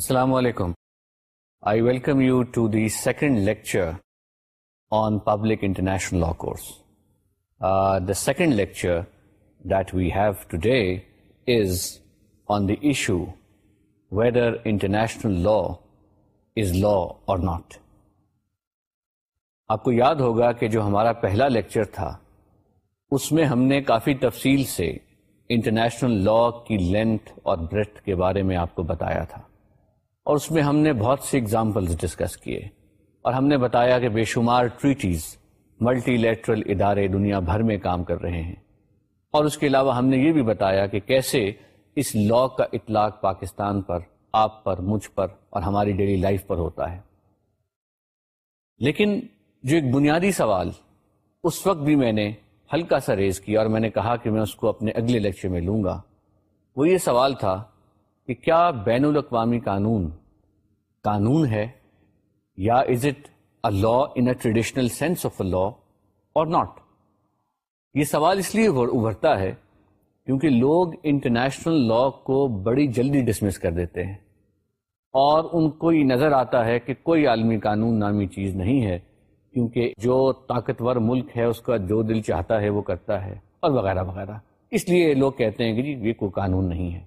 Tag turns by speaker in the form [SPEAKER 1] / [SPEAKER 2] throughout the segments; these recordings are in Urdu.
[SPEAKER 1] السلام علیکم I welcome you to the second lecture on public international law course the second lecture that we have today is on the issue whether international law is law or not آپ کو یاد ہوگا کہ جو ہمارا پہلا لیکچر تھا اس میں ہم نے کافی تفصیل سے انٹرنیشنل لا کی لینتھ اور بریتھ کے بارے میں آپ کو بتایا تھا اور اس میں ہم نے بہت سے اگزامپلز ڈسکس کیے اور ہم نے بتایا کہ بے شمار ٹریٹیز ملٹی لیٹرل ادارے دنیا بھر میں کام کر رہے ہیں اور اس کے علاوہ ہم نے یہ بھی بتایا کہ کیسے اس لا کا اطلاق پاکستان پر آپ پر مجھ پر اور ہماری ڈیلی لائف پر ہوتا ہے لیکن جو ایک بنیادی سوال اس وقت بھی میں نے ہلکا سا ریز کیا اور میں نے کہا کہ میں اس کو اپنے اگلے لیکچر میں لوں گا وہ یہ سوال تھا کہ کیا بین الاقوامی قانون قانون ہے یا is it a law in a traditional sense of a law or not یہ سوال اس لیے ابھرتا ہے کیونکہ لوگ انٹرنیشنل لا کو بڑی جلدی ڈسمس کر دیتے ہیں اور ان کو یہ نظر آتا ہے کہ کوئی عالمی قانون نامی چیز نہیں ہے کیونکہ جو طاقتور ملک ہے اس کا جو دل چاہتا ہے وہ کرتا ہے اور وغیرہ وغیرہ اس لیے لوگ کہتے ہیں کہ جی یہ کوئی قانون نہیں ہے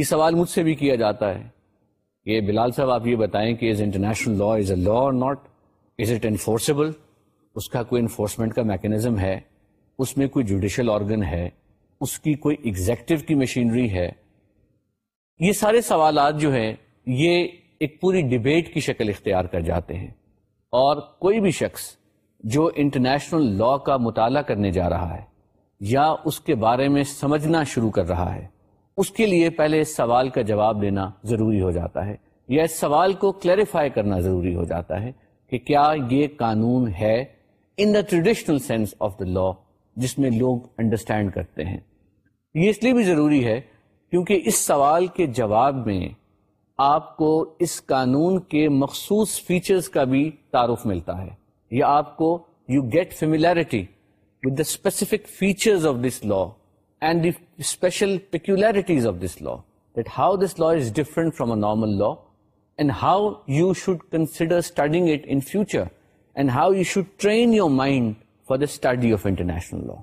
[SPEAKER 1] یہ سوال مجھ سے بھی کیا جاتا ہے یہ بلال صاحب آپ یہ بتائیں کہ is international law is a law or not is it enforceable اس کا کوئی انفورسمنٹ کا میکینزم ہے اس میں کوئی جوڈیشل آرگن ہے اس کی کوئی ایگزیکٹو کی مشینری ہے یہ سارے سوالات جو ہیں یہ ایک پوری ڈبیٹ کی شکل اختیار کر جاتے ہیں اور کوئی بھی شخص جو انٹرنیشنل لا کا مطالعہ کرنے جا رہا ہے یا اس کے بارے میں سمجھنا شروع کر رہا ہے اس کے لیے پہلے اس سوال کا جواب دینا ضروری ہو جاتا ہے یا اس سوال کو کلیریفائی کرنا ضروری ہو جاتا ہے کہ کیا یہ قانون ہے in the traditional sense of the law جس میں لوگ انڈرسٹینڈ کرتے ہیں یہ اس لیے بھی ضروری ہے کیونکہ اس سوال کے جواب میں آپ کو اس قانون کے مخصوص فیچرز کا بھی تعارف ملتا ہے یا آپ کو you get familiarity with the specific features of this law and the special peculiarities of this law that how this law is different from a normal law and how you should consider studying it in future and how you should train your mind for the study of international law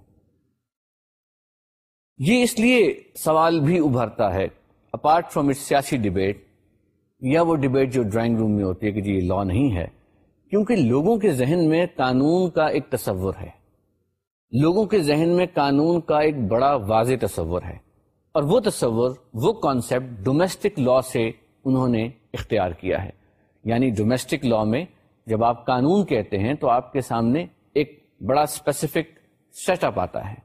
[SPEAKER 1] یہ اس لیے سوال بھی ابھرتا ہے اپارٹ فرام اٹ سیاسی ڈبیٹ یا وہ ڈبیٹ جو ڈرائنگ روم میں ہوتی ہے کہ جی یہ لا نہیں ہے کیونکہ لوگوں کے ذہن میں قانون کا ایک تصور ہے لوگوں کے ذہن میں قانون کا ایک بڑا واضح تصور ہے اور وہ تصور وہ کانسیپٹ ڈومیسٹک لا سے انہوں نے اختیار کیا ہے یعنی ڈومیسٹک لا میں جب آپ قانون کہتے ہیں تو آپ کے سامنے ایک بڑا اسپیسیفک سیٹ اپ آتا ہے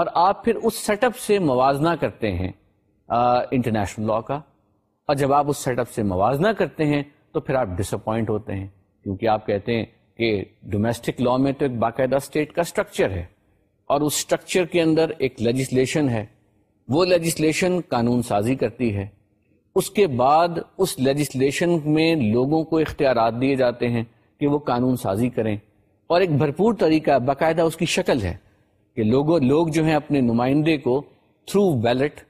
[SPEAKER 1] اور آپ پھر اس سیٹ اپ سے موازنہ کرتے ہیں انٹرنیشنل لا کا اور جب آپ اس سیٹ اپ سے موازنہ کرتے ہیں تو پھر آپ ڈس اپوائنٹ ہوتے ہیں کیونکہ آپ کہتے ہیں کہ ڈومیسٹک لا میں تو ایک باقاعدہ اسٹیٹ کا اسٹرکچر ہے اور اس اسٹرکچر کے اندر ایک لیجسلیشن ہے وہ لیجسلیشن قانون سازی کرتی ہے اس کے بعد اس لیجسلیشن میں لوگوں کو اختیارات دیے جاتے ہیں کہ وہ قانون سازی کریں اور ایک بھرپور طریقہ باقاعدہ اس کی شکل ہے کہ لوگوں لوگ جو ہیں اپنے نمائندے کو تھرو بیلٹ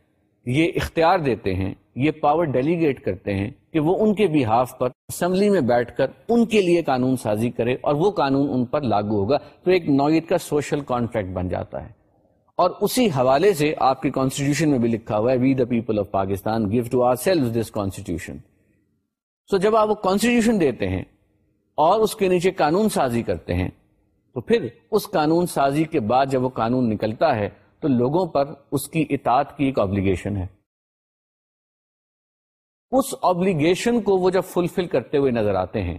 [SPEAKER 1] یہ اختیار دیتے ہیں یہ پاور ڈیلیگیٹ کرتے ہیں کہ وہ ان کے بحاف پر اسمبلی میں بیٹھ کر ان کے لیے قانون سازی کرے اور وہ قانون ان پر لاگو ہوگا تو ایک نوعیت کا سوشل کانٹریکٹ بن جاتا ہے اور اسی حوالے سے آپ کے کانسٹیٹیوشن میں بھی لکھا ہوا ہے we the people of Pakistan give to our self this constitution so جب آپ وہ کانسٹیٹیوشن دیتے ہیں اور اس کے نیچے قانون سازی کرتے ہیں تو پھر اس قانون سازی کے بعد جب وہ قانون نکلتا ہے تو لوگوں پر اس کی اطاعت کی ایک آبلیگیشن ہے اس آبلیگیشن کو وہ جب فلفل کرتے ہوئے نظر آتے ہیں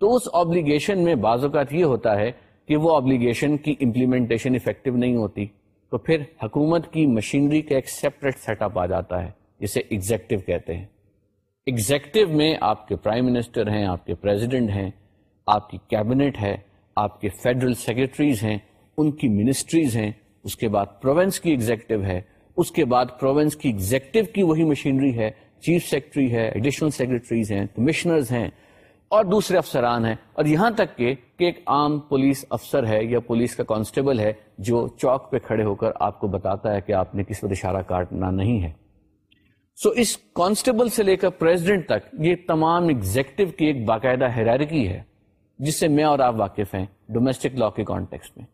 [SPEAKER 1] تو اس آبلیگیشن میں بعض اوقات یہ ہوتا ہے کہ وہ آبلیگیشن کی امپلیمنٹیشن افیکٹو نہیں ہوتی تو پھر حکومت کی مشینری کا ایک سیپریٹ سیٹ اپ آ جاتا ہے جسے ایگزیکٹو کہتے ہیں ایگزیکٹو میں آپ کے پرائم منسٹر ہیں آپ کے پریزیڈنٹ ہیں آپ کی کیبنٹ ہے آپ کے فیڈرل سیکرٹریز ہیں ان کی منسٹریز ہیں اس کے بعد پروونس کی ایگزیکٹو ہے اس کے بعد پروونس کی ایگزیکٹو کی وہی مشینری ہے چیف سیکرٹری ہے ایڈیشنل سیکرٹریز ہیں کمشنرز ہیں اور دوسرے افسران ہیں اور یہاں تک کہ کہ ایک عام پولیس افسر ہے یا پولیس کا کانسٹیبل ہے جو چوک پہ کھڑے ہو کر آپ کو بتاتا ہے کہ آپ نے کس پر اشارہ کاٹنا نہیں ہے سو so, اس کانسٹیبل سے لے کر پریزیڈنٹ تک یہ تمام ایگزیکٹو کی ایک باقاعدہ حیرارکی ہے جس سے میں اور آپ واقف ہیں ڈومیسٹک لا کے کانٹیکس میں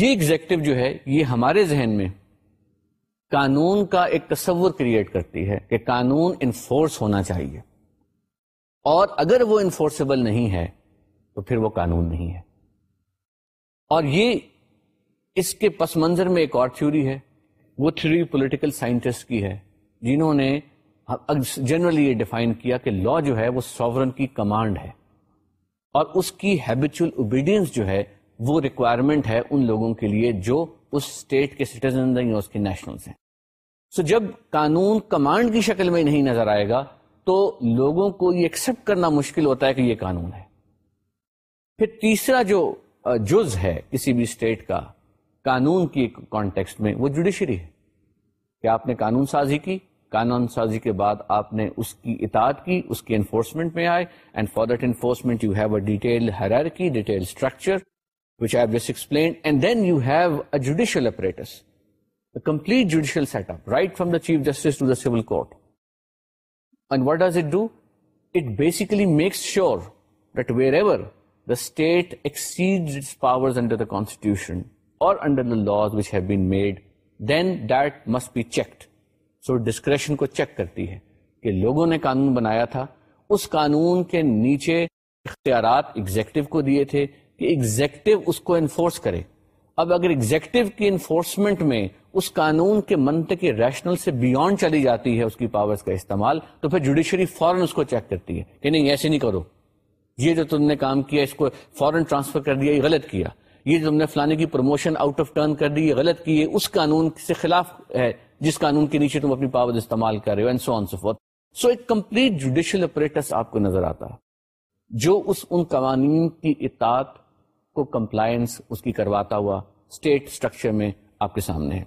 [SPEAKER 1] یہ ایگزیکٹو جو ہے یہ ہمارے ذہن میں قانون کا ایک تصور کریٹ کرتی ہے کہ قانون انفورس ہونا چاہیے اور اگر وہ انفورسبل نہیں ہے تو پھر وہ قانون نہیں ہے اور یہ اس کے پس منظر میں ایک اور تھیوری ہے وہ تھیوری پولیٹیکل سائنٹسٹ کی ہے جنہوں نے جنرلی یہ ڈیفائن کیا کہ لا جو ہے وہ سوورن کی کمانڈ ہے اور اس کی ہیبیچل اوبیڈینس جو ہے وہ ریکوائرمنٹ ہے ان لوگوں کے لیے جو اس اسٹیٹ کے سٹیزن ہیں یا اس کے نیشنلز ہیں so جب قانون کمانڈ کی شکل میں نہیں نظر آئے گا تو لوگوں کو یہ ایکسپٹ کرنا مشکل ہوتا ہے کہ یہ قانون ہے پھر تیسرا جو جز ہے کسی بھی اسٹیٹ کا قانون کی کانٹیکسٹ میں وہ جوڈیشری ہے کہ آپ نے قانون سازی کی قانون سازی کے بعد آپ نے اس کی اطاعت کی اس کی انفورسمنٹ میں آئے and for that enforcement you have a detail کی detail structure chief justice power then that must be checked so discretion کو چیک کرتی ہے کہ لوگوں نے قانون بنایا تھا اس قانون کے نیچے اختیارات کو دیے تھے کہ ایگزیکٹو اس کو انفورس کرے اب اگر ایگزیکٹو کی انفورسمنٹ میں اس قانون کے ریشنل سے بیونڈ چلی جاتی ہے اس کی پاورز کا استعمال تو پھر جوڈیشری فوراً اس کو چیک کرتی ہے کہ نہیں ایسے نہیں کرو یہ جو تم نے کام کیا اس کو فوراً ٹرانسفر کر دیا یہ غلط کیا یہ تم نے فلانے کی پروموشن آؤٹ آف ٹرن کر دی یہ غلط کی اس قانون سے خلاف ہے جس قانون کے نیچے تم اپنی پاور استعمال کر رہے ہو سو سو سو آن ایک کمپلیٹ جوڈیشل اپریٹس آپ کو نظر آتا جو اس ان قوانین کی اطاعت کو کمپلائنس اس کی کرواتا ہوا اسٹیٹ اسٹرکچر میں آپ کے سامنے ہے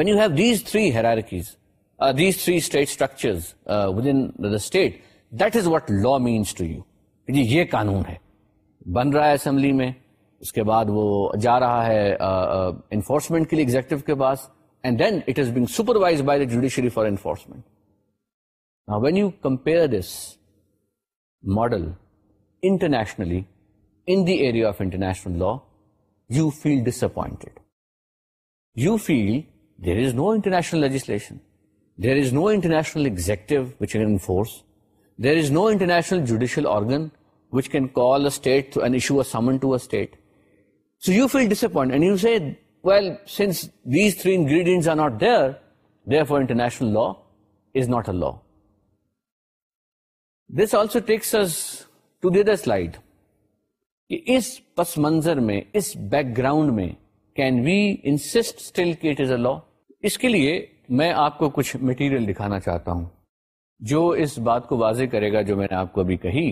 [SPEAKER 1] when you have these three hierarchies these three state structures with in state that is what law means to you جی یہ قانون ہے بن رہا ہے اسمبلی میں اس کے بعد وہ جا رہا ہے انفورسمنٹ uh, uh کے لیے ایگزیکٹو کے پاس and then it is being supervise by the judiciary for enforcement when you compare this model internationally in the area of international law, you feel disappointed. You feel there is no international legislation. There is no international executive which can enforce. There is no international judicial organ which can call a state and issue a summon to a state. So you feel disappointed and you say, well, since these three ingredients are not there, therefore international law is not a law. This also takes us to the other slide. کہ اس پس منظر میں اس بیک گراؤنڈ میں کین وی انسٹ اسٹل کہ اٹ از اے لا اس کے لیے میں آپ کو کچھ مٹیریل دکھانا چاہتا ہوں جو اس بات کو واضح کرے گا جو میں نے آپ کو ابھی کہی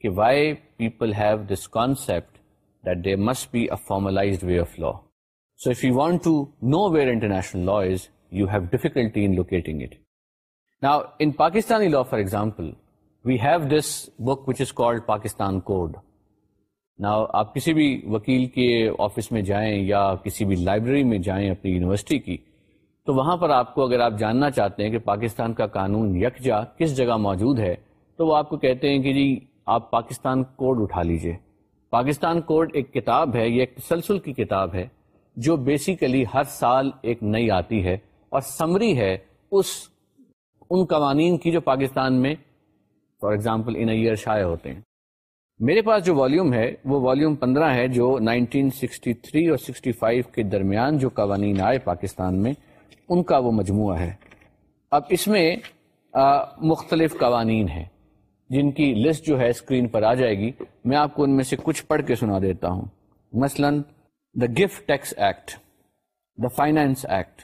[SPEAKER 1] کہ why people have this concept that they must be a formalize way of law so if you want to know where international law is you have difficulty in locating it now in Pakistani law for example we have this book which is called Pakistan code نہ آپ کسی بھی وکیل کے آفس میں جائیں یا کسی بھی لائبریری میں جائیں اپنی یونیورسٹی کی تو وہاں پر آپ کو اگر آپ جاننا چاہتے ہیں کہ پاکستان کا قانون یکجا کس جگہ موجود ہے تو وہ آپ کو کہتے ہیں کہ جی آپ پاکستان کوڈ اٹھا لیجئے پاکستان کوڈ ایک کتاب ہے یہ ایک تسلسل کی کتاب ہے جو بیسیکلی ہر سال ایک نئی آتی ہے اور سمری ہے اس ان قوانین کی جو پاکستان میں فار ایگزامپل ان ایئر شائع ہوتے ہیں میرے پاس جو والیوم ہے وہ والیوم پندرہ ہے جو نائنٹین سکسٹی تھری اور سکسٹی فائیو کے درمیان جو قوانین آئے پاکستان میں ان کا وہ مجموعہ ہے اب اس میں مختلف قوانین ہیں جن کی لسٹ جو ہے اسکرین پر آ جائے گی میں آپ کو ان میں سے کچھ پڑھ کے سنا دیتا ہوں مثلا the gift tax act the finance act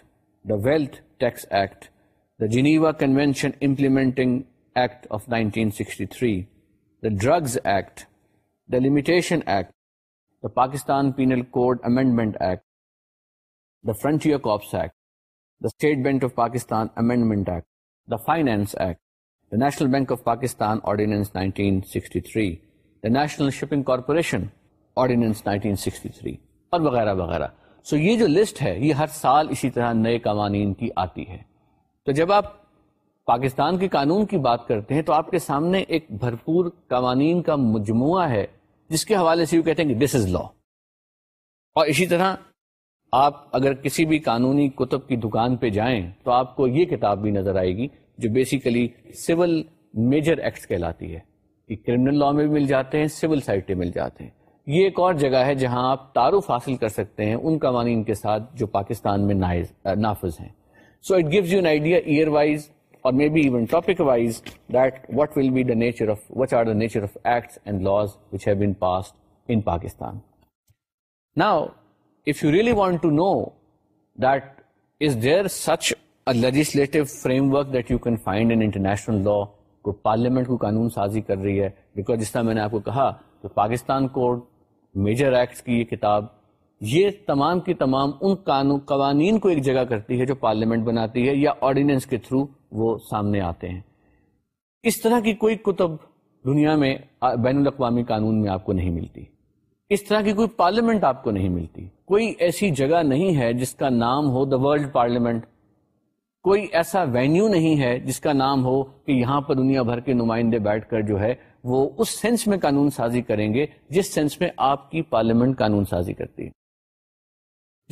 [SPEAKER 1] the wealth tax act the Geneva convention implementing act of nineteen sixty three the drugs act act the limitation the Pakistan penal code amendment act the frontier corps act the state bank of amendment act the the act national bank of Pakistan ordinance 1963 the national shipping corporation ordinance 1963 اور وغیرہ وغیرہ سو so یہ جو لسٹ ہے یہ ہر سال اسی طرح نئے قوانین کی آتی ہے تو جب آپ پاکستان کے قانون کی بات کرتے ہیں تو آپ کے سامنے ایک بھرپور قوانین کا مجموعہ ہے جس کے حوالے سے کہتے ہیں کہ دس از لا اور اسی طرح آپ اگر کسی بھی قانونی کتب کی دکان پہ جائیں تو آپ کو یہ کتاب بھی نظر آئے گی جو بیسیکلی سول میجر ایکٹس کہلاتی ہے کرمنل لا میں بھی مل جاتے ہیں سول سائٹ مل جاتے ہیں یہ ایک اور جگہ ہے جہاں آپ تعارف حاصل کر سکتے ہیں ان قوانین کے ساتھ جو پاکستان میں نافذ ہیں so it gives you an idea year wise may be even topic wise that what will international law کو پارلیمنٹ کو قانون سازی کر رہی ہے بیکاز جس طرح میں نے آپ کو کہا کہ پاکستان کوڈ میجر ایکٹس کی یہ کتاب یہ تمام کی تمام ان قانون قوانین کو ایک جگہ کرتی ہے جو پارلیمنٹ بناتی ہے یا آرڈیننس کے تھرو وہ سامنے آتے ہیں اس طرح کی کوئی کتب دنیا میں بین الاقوامی قانون میں آپ کو نہیں ملتی اس طرح کی کوئی پارلیمنٹ آپ کو نہیں ملتی کوئی ایسی جگہ نہیں ہے جس کا نام ہو دا ورلڈ پارلیمنٹ کوئی ایسا وینیو نہیں ہے جس کا نام ہو کہ یہاں پر دنیا بھر کے نمائندے بیٹھ کر جو ہے وہ اس سینس میں قانون سازی کریں گے جس سینس میں آپ کی پارلیمنٹ قانون سازی کرتی ہے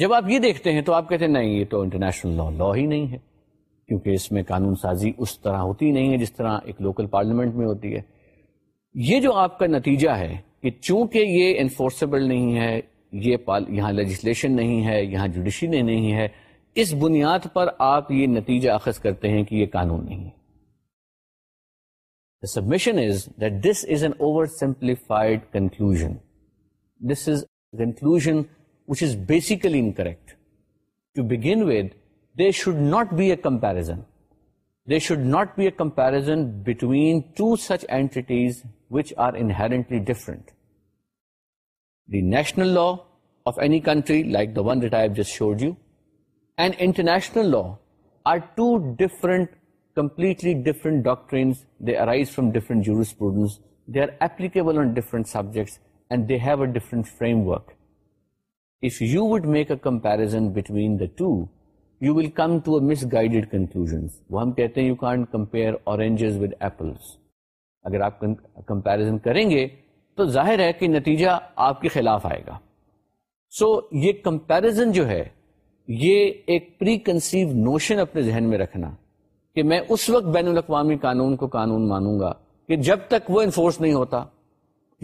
[SPEAKER 1] جب آپ یہ دیکھتے ہیں تو آپ کہتے ہیں نہیں یہ تو انٹرنیشنل لا لا ہی نہیں ہے کیونکہ اس میں قانون سازی اس طرح ہوتی نہیں ہے جس طرح ایک لوکل پارلیمنٹ میں ہوتی ہے یہ جو آپ کا نتیجہ ہے کہ چونکہ یہ انفورسبل نہیں ہے یہ پال... یہاں لیجسلیشن نہیں ہے یہاں جوڈیشری نہیں ہے اس بنیاد پر آپ یہ نتیجہ اخذ کرتے ہیں کہ یہ قانون نہیں ہے submission is that this is an over simplified conclusion this is conclusion which is basically in begin with there should not be a comparison. There should not be a comparison between two such entities which are inherently different. The national law of any country, like the one that I have just showed you, and international law are two different, completely different doctrines. They arise from different jurisprudence. They are applicable on different subjects, and they have a different framework. If you would make a comparison between the two, misguide conclusion وہ ہم کہتے ہیں یو کانٹ کمپیئر تو ظاہر ہے کہ نتیجہ آپ کے خلاف آئے گا سو so, یہ کمپیرزن جو ہے یہ ایک پری کنسیو نوشن اپنے ذہن میں رکھنا کہ میں اس وقت بین الاقوامی قانون کو قانون مانوں گا کہ جب تک وہ انفورس نہیں ہوتا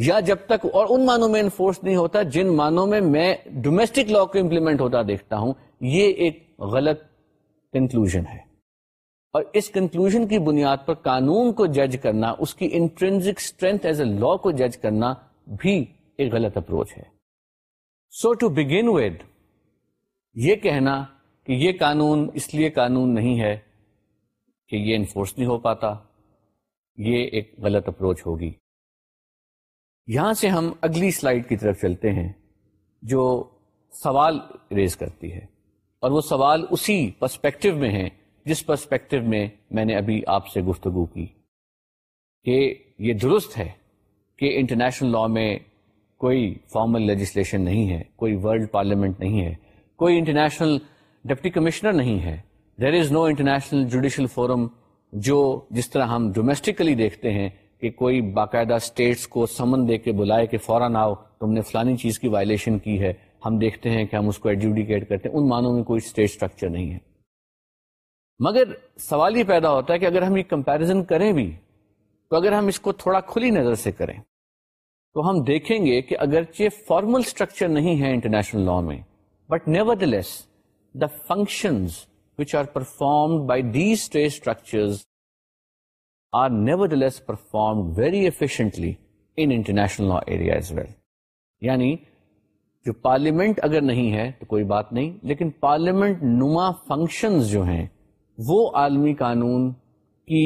[SPEAKER 1] یا جب تک اور ان معنوں میں انفورس نہیں ہوتا جن معنوں میں میں ڈومیسٹک لا کو امپلیمنٹ ہوتا دیکھتا ہوں یہ ایک غلط کنکلوژن ہے اور اس کنکلوژن کی بنیاد پر قانون کو جج کرنا اس کی intrinsic strength as a law کو جج کرنا بھی ایک غلط اپروچ ہے سو ٹو بگن کہ یہ قانون اس لیے قانون نہیں ہے کہ یہ انفورس نہیں ہو پاتا یہ ایک غلط اپروچ ہوگی یہاں سے ہم اگلی سلائڈ کی طرف چلتے ہیں جو سوال ریز کرتی ہے اور وہ سوال اسی پرسپیکٹو میں ہے جس پرسپیکٹو میں میں نے ابھی آپ سے گفتگو کی کہ یہ درست ہے کہ انٹرنیشنل لاء میں کوئی فارمل لیجسلیشن نہیں ہے کوئی ورلڈ پارلیمنٹ نہیں ہے کوئی انٹرنیشنل ڈپٹی کمشنر نہیں ہے there is no international judicial forum جو جس طرح ہم ڈومیسٹیکلی دیکھتے ہیں کہ کوئی باقاعدہ اسٹیٹس کو سمن دے کے بلائے کہ فوراً آؤ تم نے فلانی چیز کی وائلیشن کی ہے ہم دیکھتے ہیں کہ ہم اس کو ایڈیوڈیکیٹ کرتے ہیں ان معنوں میں کوئی اسٹیٹ اسٹرکچر نہیں ہے مگر سوال یہ پیدا ہوتا ہے کہ اگر ہم یہ کمپیرزن کریں بھی تو اگر ہم اس کو تھوڑا کھلی نظر سے کریں تو ہم دیکھیں گے کہ اگرچہ فارمل اسٹرکچر نہیں ہے انٹرنیشنل لا میں but never the less the functions which are perform by these state structures are never less perform very efficiently international law well یعنی جو پارلیمنٹ اگر نہیں ہے تو کوئی بات نہیں لیکن پارلیمنٹ نما فنکشنز جو ہیں وہ عالمی قانون کی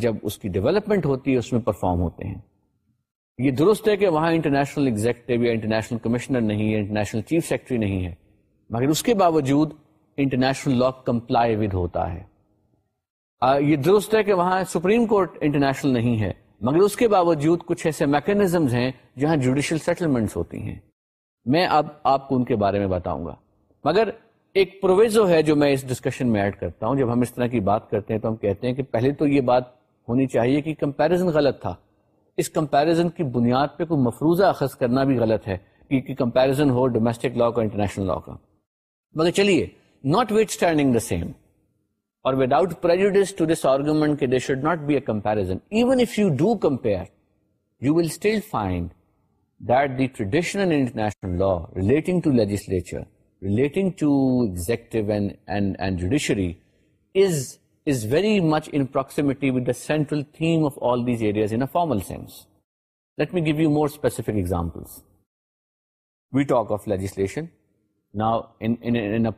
[SPEAKER 1] جب اس کی ڈیولپمنٹ ہوتی ہے اس میں پرفارم ہوتے ہیں یہ درست ہے کہ وہاں انٹرنیشنل ایگزیکٹو یا انٹرنیشنل کمشنر نہیں ہے انٹرنیشنل چیف سیکٹری نہیں ہے مگر اس کے باوجود انٹرنیشنل لا کمپلائی ود ہوتا ہے یہ درست ہے کہ وہاں سپریم کورٹ انٹرنیشنل نہیں ہے مگر اس کے باوجود کچھ ایسے میکینزمز ہیں جہاں جوڈیشل سیٹلمنٹس ہوتی ہیں میں اب آپ کو ان کے بارے میں بتاؤں گا مگر ایک پروویزو ہے جو میں اس ڈسکشن میں ایڈ کرتا ہوں جب ہم اس طرح کی بات کرتے ہیں تو ہم کہتے ہیں کہ پہلے تو یہ بات ہونی چاہیے کہ کمپیرزن غلط تھا اس کمپیرزن کی بنیاد پہ کوئی مفروضہ اخذ کرنا بھی غلط ہے کہ کمپیرزن ہو ڈومسٹک لا کا انٹرنیشنل لا کا مگر چلیے notwithstanding the same or without to this argument they should not be a comparison even if you do compare you will still find that the traditional law relating to legislature formally examples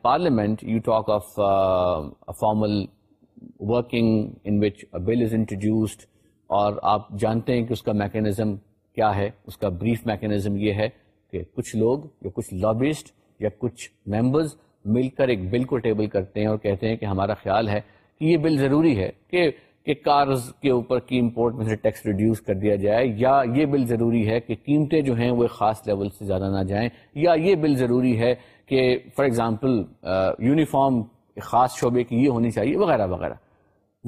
[SPEAKER 1] parliament introduced اور آپ جانتے ہیں کہ اس کا میکینزم کیا ہے اس کا بریف میکینزم یہ ہے کہ کچھ لوگ یا کچھ لابسٹ یا کچھ ممبرز مل کر ایک بل کو ٹیبل کرتے ہیں اور کہتے ہیں کہ ہمارا خیال ہے کہ یہ بل ضروری ہے کہ کہ کارز کے اوپر کی امپورٹ میں سے ٹیکس ریڈیوس کر دیا جائے یا یہ بل ضروری ہے کہ قیمتیں جو ہیں وہ خاص لیول سے زیادہ نہ جائیں یا یہ بل ضروری ہے کہ فار ایگزامپل یونیفارم خاص شعبے کی یہ ہونی چاہیے وغیرہ وغیرہ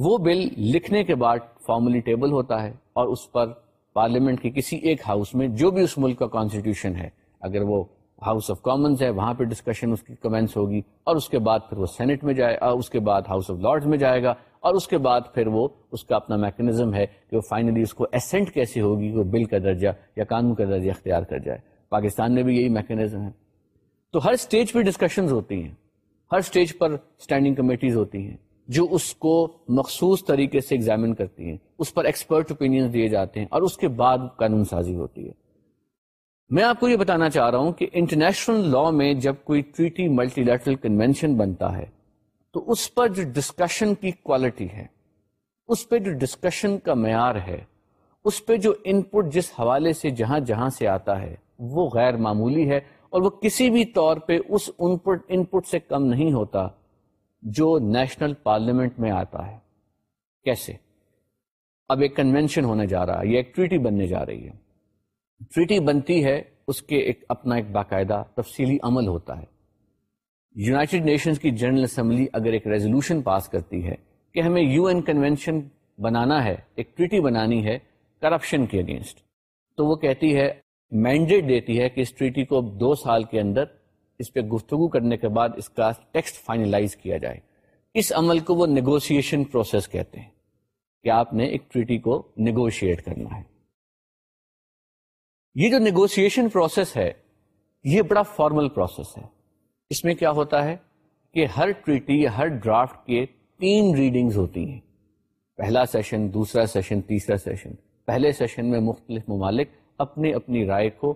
[SPEAKER 1] وہ بل لکھنے کے بعد فارملی ٹیبل ہوتا ہے اور اس پر پارلیمنٹ کے کسی ایک ہاؤس میں جو بھی اس ملک کا کانسٹیٹیوشن ہے اگر وہ ہاؤس آف کامنز ہے وہاں پہ ڈسکشن اس کی کمنس ہوگی اور اس کے بعد پھر وہ سینٹ میں جائے اس کے بعد ہاؤس آف لارڈز میں جائے گا اور اس کے بعد پھر وہ اس کا اپنا میکنزم ہے کہ وہ فائنلی اس کو اسینٹ کیسے ہوگی وہ بل کا درجہ یا قانون کا درجہ اختیار کر جائے پاکستان میں بھی یہی میکنزم ہے تو ہر اسٹیج پہ ڈسکشنز ہوتی ہیں ہر اسٹیج پر اسٹینڈنگ کمیٹیز ہوتی ہیں جو اس کو مخصوص طریقے سے ایگزامن کرتی ہیں اس پر ایکسپرٹ اوپینین دیے جاتے ہیں اور اس کے بعد قانون سازی ہوتی ہے میں آپ کو یہ بتانا چاہ رہا ہوں کہ انٹرنیشنل لا میں جب کوئی ٹریٹی ملٹی لیٹرل کنوینشن بنتا ہے تو اس پر جو ڈسکشن کی کوالٹی ہے اس پہ جو ڈسکشن کا معیار ہے اس پہ جو ان پٹ جس حوالے سے جہاں جہاں سے آتا ہے وہ غیر معمولی ہے اور وہ کسی بھی طور پہ اس ان پٹ سے کم نہیں ہوتا جو نیشنل پارلیمنٹ میں آتا ہے کیسے اب ایک کنوینشن ہونے جا رہا ہے یہ ایک ٹریٹی بننے جا رہی ہے ٹریٹی بنتی ہے اس کے ایک اپنا ایک باقاعدہ تفصیلی عمل ہوتا ہے یوناٹیڈ نیشنز کی جنرل اسمبلی اگر ایک ریزولوشن پاس کرتی ہے کہ ہمیں یو این کنوینشن بنانا ہے ایک ٹریٹی بنانی ہے کرپشن کے اگینسٹ تو وہ کہتی ہے مینڈیٹ دیتی ہے کہ اس ٹریٹی کو دو سال کے اندر اس پہ گفتگو کرنے کے بعد اس کا ٹیکسٹ فائنلائز کیا جائے اس عمل کو وہ نیگوسیشن پروسیس کہتے ہیں کہ آپ نے ایک ٹریٹی کو نیگوشیٹ کرنا ہے یہ جو نیگوسیشن پروسیس ہے یہ بڑا فارمل پروسیس ہے اس میں کیا ہوتا ہے کہ ہر ٹریٹی ہر ڈرافٹ کے تین ریڈنگز ہوتی ہیں پہلا سیشن دوسرا سیشن تیسرا سیشن پہلے سیشن میں مختلف ممالک اپنی اپنی رائے کو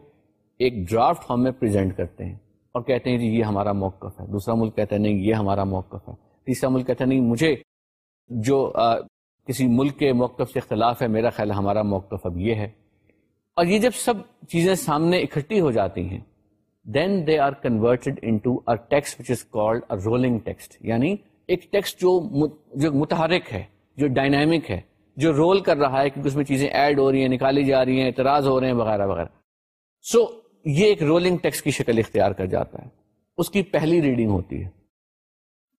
[SPEAKER 1] ایک ڈرافٹ فارم میں پریزنٹ کرتے ہیں اور کہتے ہیں جی یہ ہمارا موقف ہے دوسرا ملک کہتا ہے نہیں یہ ہمارا موقف ہے تیسرا ملک کہتا ہے نہیں مجھے جو آ, کسی ملک کے موقف سے اختلاف ہے میرا خیال ہمارا موقف اب یہ ہے اور یہ جب سب چیزیں سامنے اکٹھی ہو جاتی ہیں then they are converted which is called rolling text یعنی ایک ٹیکسٹ جو جو متحرک ہے جو ڈائنامک ہے جو رول کر رہا ہے کیونکہ اس میں چیزیں ایڈ ہو رہی ہیں نکالی جا رہی ہیں اعتراض ہو رہے ہیں وغیرہ وغیرہ سو so, یہ ایک رولنگ ٹیکس کی شکل اختیار کر جاتا ہے اس کی پہلی ریڈنگ ہوتی ہے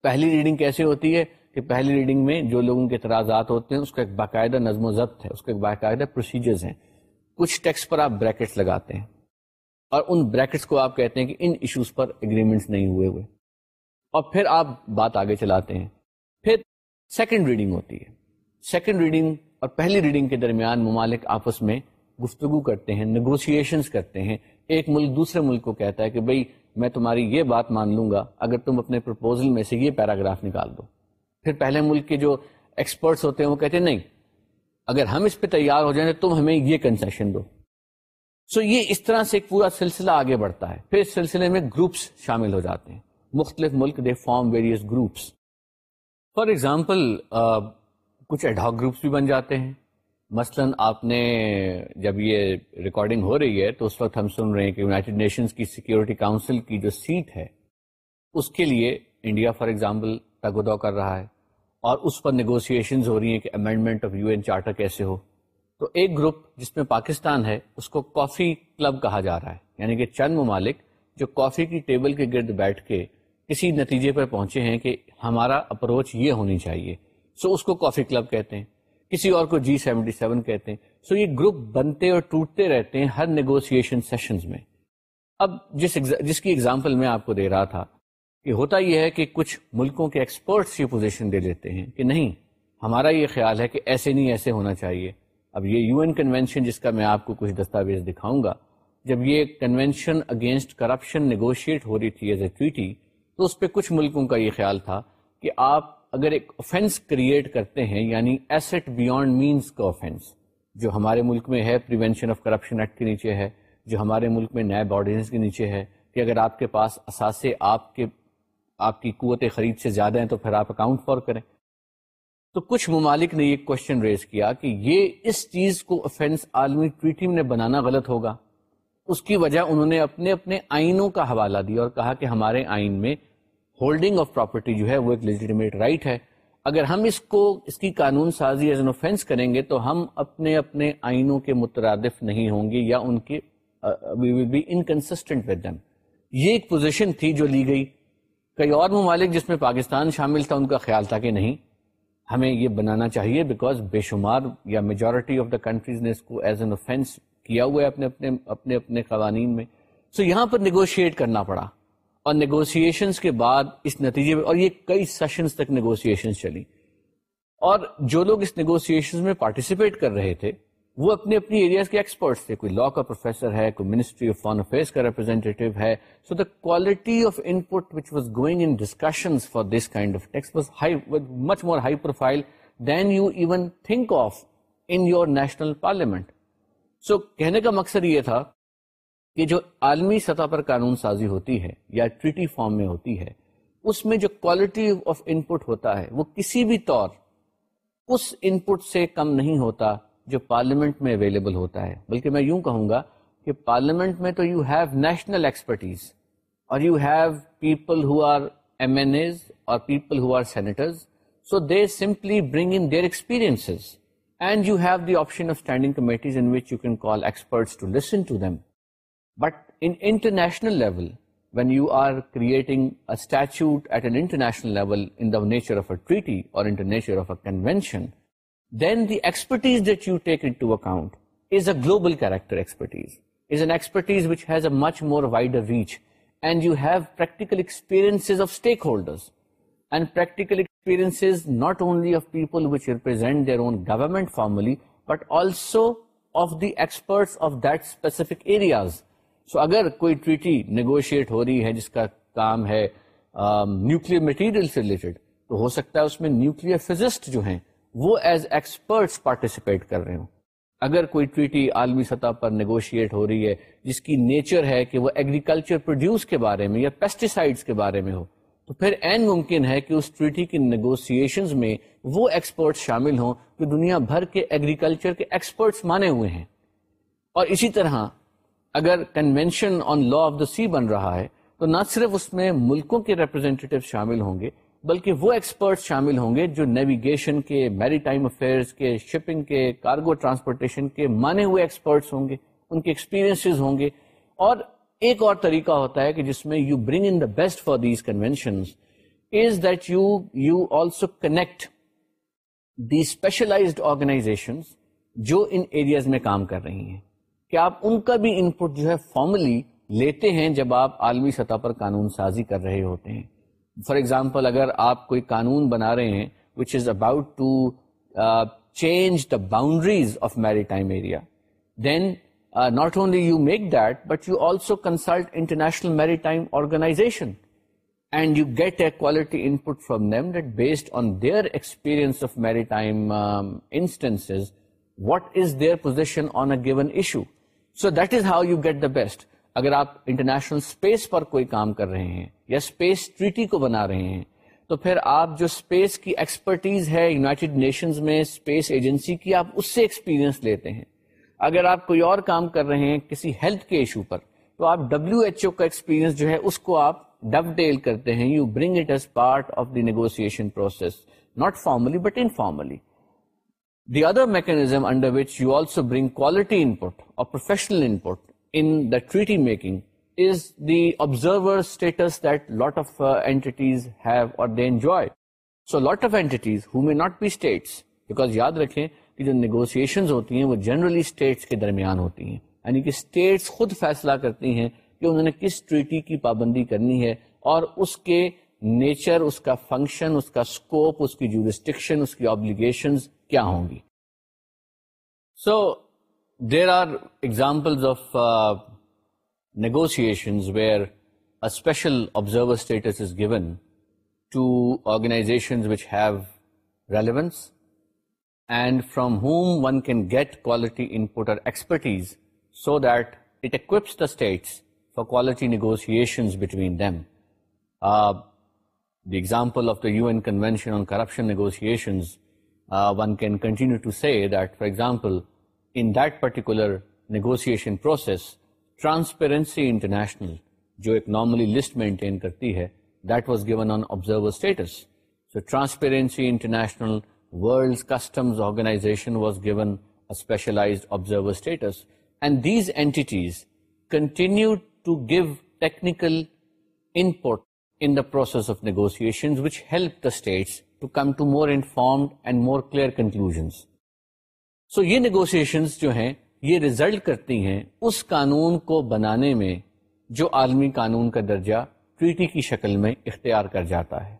[SPEAKER 1] پہلی ریڈنگ کیسے ہوتی ہے کہ پہلی ریڈنگ میں جو لوگوں کے اعتراضات ہوتے ہیں اس کا ایک باقاعدہ نظم و ضبط ہے اس کا ایک باقاعدہ پروسیجرز ہیں ہیں کچھ ٹیکس پر آپ بریکٹس لگاتے اور ان بریکٹس کو آپ کہتے ہیں کہ ان ایشوز پر اگریمنٹس نہیں ہوئے ہوئے اور پھر آپ بات آگے چلاتے ہیں پھر سیکنڈ ریڈنگ ہوتی ہے سیکنڈ ریڈنگ اور پہلی ریڈنگ کے درمیان ممالک آپس میں گفتگو کرتے ہیں نیگوسیشنس کرتے ہیں ایک ملک دوسرے ملک کو کہتا ہے کہ بھئی میں تمہاری یہ بات مان لوں گا اگر تم اپنے پرپوزل میں سے یہ پیراگراف نکال دو پھر پہلے ملک کے جو ایکسپرٹس ہوتے ہیں وہ کہتے ہیں نہیں اگر ہم اس پہ تیار ہو جائیں تم ہمیں یہ کنسیشن دو سو so یہ اس طرح سے ایک پورا سلسلہ آگے بڑھتا ہے پھر اس سلسلے میں گروپس شامل ہو جاتے ہیں مختلف ملک they form various groups for example کچھ ایڈاک گروپس بھی بن جاتے ہیں مثلا آپ نے جب یہ ریکارڈنگ ہو رہی ہے تو اس وقت ہم سن رہے ہیں کہ یونائٹڈ نیشنز کی سیکیورٹی کاؤنسل کی جو سیٹ ہے اس کے لیے انڈیا فار ایگزامپل تگود کر رہا ہے اور اس پر نیگوسیشنز ہو رہی ہیں کہ amendment of U N charter کیسے ہو تو ایک گروپ جس میں پاکستان ہے اس کو کافی کلب کہا جا رہا ہے یعنی کہ چند ممالک جو کافی کی ٹیبل کے گرد بیٹھ کے کسی نتیجے پر پہنچے ہیں کہ ہمارا اپروچ یہ ہونی چاہیے سو اس کو کافی کلب کہتے ہیں کسی اور کو جی سیونٹی سیون کہتے ہیں سو یہ گروپ بنتے اور ٹوٹتے رہتے ہیں ہر نیگوسیشن سیشنز میں اب جس جس کی اگزامپل میں آپ کو دے رہا تھا کہ ہوتا یہ ہے کہ کچھ ملکوں کے ایکسپرٹس یہ پوزیشن دے دیتے ہیں کہ نہیں ہمارا یہ خیال ہے کہ ایسے نہیں ایسے ہونا چاہیے اب یہ یو این کنوینشن جس کا میں آپ کو کچھ دستاویز دکھاؤں گا جب یہ کنوینشن اگینسٹ کرپشن نیگوشیٹ ہو رہی تھی ایز اے ٹویٹی تو اس پہ کچھ ملکوں کا یہ خیال تھا کہ آپ اگر ایک آفینس کریٹ کرتے ہیں یعنی ایسٹ بیونڈ مینس کا آفینس جو ہمارے ملک میں ہے پریونشن آف کرپشن ایکٹ کے نیچے ہے جو ہمارے ملک میں نیب آرڈیننس کے نیچے ہے کہ اگر آپ کے پاس اثاثے آپ کے آپ کی قوت خرید سے زیادہ ہیں تو پھر آپ اکاؤنٹ فور کریں تو کچھ ممالک نے یہ کوشچن ریز کیا کہ یہ اس چیز کو آفینس عالمی ٹریٹی نے بنانا غلط ہوگا اس کی وجہ انہوں نے اپنے اپنے آئینوں کا حوالہ دیا اور کہا کہ ہمارے آئین میں ہولڈنگ آف پراپرٹی جو ہے وہ ایک لیجیٹیمیٹ رائٹ ہے اگر ہم اس کو اس کی قانون سازی ایز این اوفینس کریں گے تو ہم اپنے اپنے آئینوں کے مترادف نہیں ہوں گے یا ان کے we will be inconsistent with them یہ ایک پوزیشن تھی جو لی گئی کئی اور ممالک جس میں پاکستان شامل تھا ان کا خیال تھا کہ نہیں ہمیں یہ بنانا چاہیے بیکاز بے شمار یا میجورٹی آف دا کنٹریز نے اس کو ایز این اوفینس کیا ہوا ہے اپنے اپنے اپنے اپنے قوانین میں سو so یہاں پر نیگوشیٹ کرنا پڑا اور نیگوسیشنس کے بعد اس نتیجے میں اور یہ کئی سیشنز تک نیگوسیشنز چلی اور جو لوگ اس نیگوسیشنز میں پارٹیسپیٹ کر رہے تھے وہ اپنے اپنے کوئی لا کا پروفیسر ہے کوئی منسٹری آف فارن افیئرس کا ریپرزینٹیو ہے so the quality of input which was going in discussion for this kind of tax high much more high profile than you even think of in your national parliament so کہنے کا مقصد یہ تھا کہ جو عالمی سطح پر قانون سازی ہوتی ہے یا ٹریٹی فارم میں ہوتی ہے اس میں جو کوالٹی آف ان پٹ ہوتا ہے وہ کسی بھی طور اس ان پٹ سے کم نہیں ہوتا جو پارلیمنٹ میں اویلیبل ہوتا ہے بلکہ میں یوں کہوں گا کہ پارلیمنٹ میں تو you have national expertise or you have people who are M N As or people who are senators so they simply bring in their experiences and you have the option of standing committees in which you can call experts to to listen them but international level we've are creating as a global reach and you have practitioners and practical formally but also of the experts so اگر کوئی ٹریٹی نیگوشیٹ ہو رہی ہے جس کا کام ہے نیوکل مٹیریل سے ریلیٹڈ تو ہو سکتا ہے اس میں نیوکلیر فزسٹ جو ہیں وہ ایز ایکسپرٹس پارٹیسپیٹ کر رہے ہوں اگر کوئی ٹریٹی عالمی سطح پر نیگوشیٹ ہو رہی ہے جس کی نیچر ہے کہ وہ ایگریکلچر پروڈیوس کے بارے میں یا پیسٹیسائڈس کے بارے میں ہو تو پھر این ممکن ہے کہ اس ٹریٹی کی نیگوسیشنز میں وہ ایکسپرٹ شامل ہوں جو دنیا بھر کے ایگریکلچر کے ایکسپرٹس مانے ہوئے ہیں اور اسی طرح اگر convention on law of the sea بن رہا ہے تو نہ صرف اس میں ملکوں کے ریپرزینٹیو شامل ہوں گے بلکہ وہ ایکسپرٹس شامل ہوں گے جو نیویگیشن کے میری ٹائم افیئرس کے شپنگ کے کارگو ٹرانسپورٹیشن کے مانے ہوئے ایکسپرٹس ہوں گے ان کے ایکسپیرئنسز ہوں گے اور ایک اور طریقہ ہوتا ہے کہ جس میں you bring in the best for these conventions is that you you also connect the specialized organizations جو ان ایریاز میں کام کر رہی ہیں کہ آپ ان کا بھی انپٹ جو ہے فارملی لیتے ہیں جب آپ عالمی سطح پر قانون سازی کر رہے ہوتے ہیں فار ایگزامپل اگر آپ کوئی قانون بنا رہے ہیں which is about to change the boundaries of maritime area then not only you make that but you also consult international maritime organization and you get a quality input from them that based on their experience of maritime instance what is their position on a given issue so that is how you get the best اگر آپ انٹرنیشنل اسپیس پر کوئی کام کر رہے ہیں یا اسپیس ٹریٹی کو بنا رہے ہیں تو پھر آپ جو اسپیس کی ایکسپرٹیز ہے یوناٹیڈ نیشنز میں اسپیس ایجنسی کی آپ اس سے ایکسپیرینس لیتے ہیں اگر آپ کوئی اور کام کر رہے ہیں کسی ہیلتھ کے ایشو پر تو آپ ڈبلو ایچ او کا ایکسپیرینس جو ہے اس کو آپ ڈب ڈیل کرتے ہیں you bring it as part of the negotiation process not formally but informally the other mechanism under which you also bring quality in potential input in the treaty making of entities so lot of entities not be states because یاد رکھیں کہ جو نیگوسیشنز ہوتی ہیں وہ جنرلی اسٹیٹس کے درمیان ہوتی ہیں یعنی کہ اسٹیٹس خود فیصلہ کرتی ہیں کہ انہوں نے کس ٹریٹی کی پابندی کرنی ہے اور اس کے نیچر اس کا فنکشن اس کا اسکوپ اس کی جورسٹکشن اس کی آبلیگیشنز کیا ہوں گی so there are examples of negotiations where special observer status is given to which have relevance and from home one can get quality input or expertise so that it occupies the status for quality negotiations between them the example of the U N convention on corruption negotiations uh, one can continue to say that, for example, in that particular negotiation process, Transparency International, جو ایک نارملی لسٹ مینٹین کرتی ہے that was given an observer status so Transparency International World Customs Organization was given specialized observer status and these entities continue to give technical input in the process of negotiation which help the states to come to more informed and more clear conclusion so یہ نیگوسیشنز جو ہیں یہ ریزلٹ کرتی ہیں اس قانون کو بنانے میں جو عالمی قانون کا درجہ ٹریٹی کی شکل میں اختیار کر جاتا ہے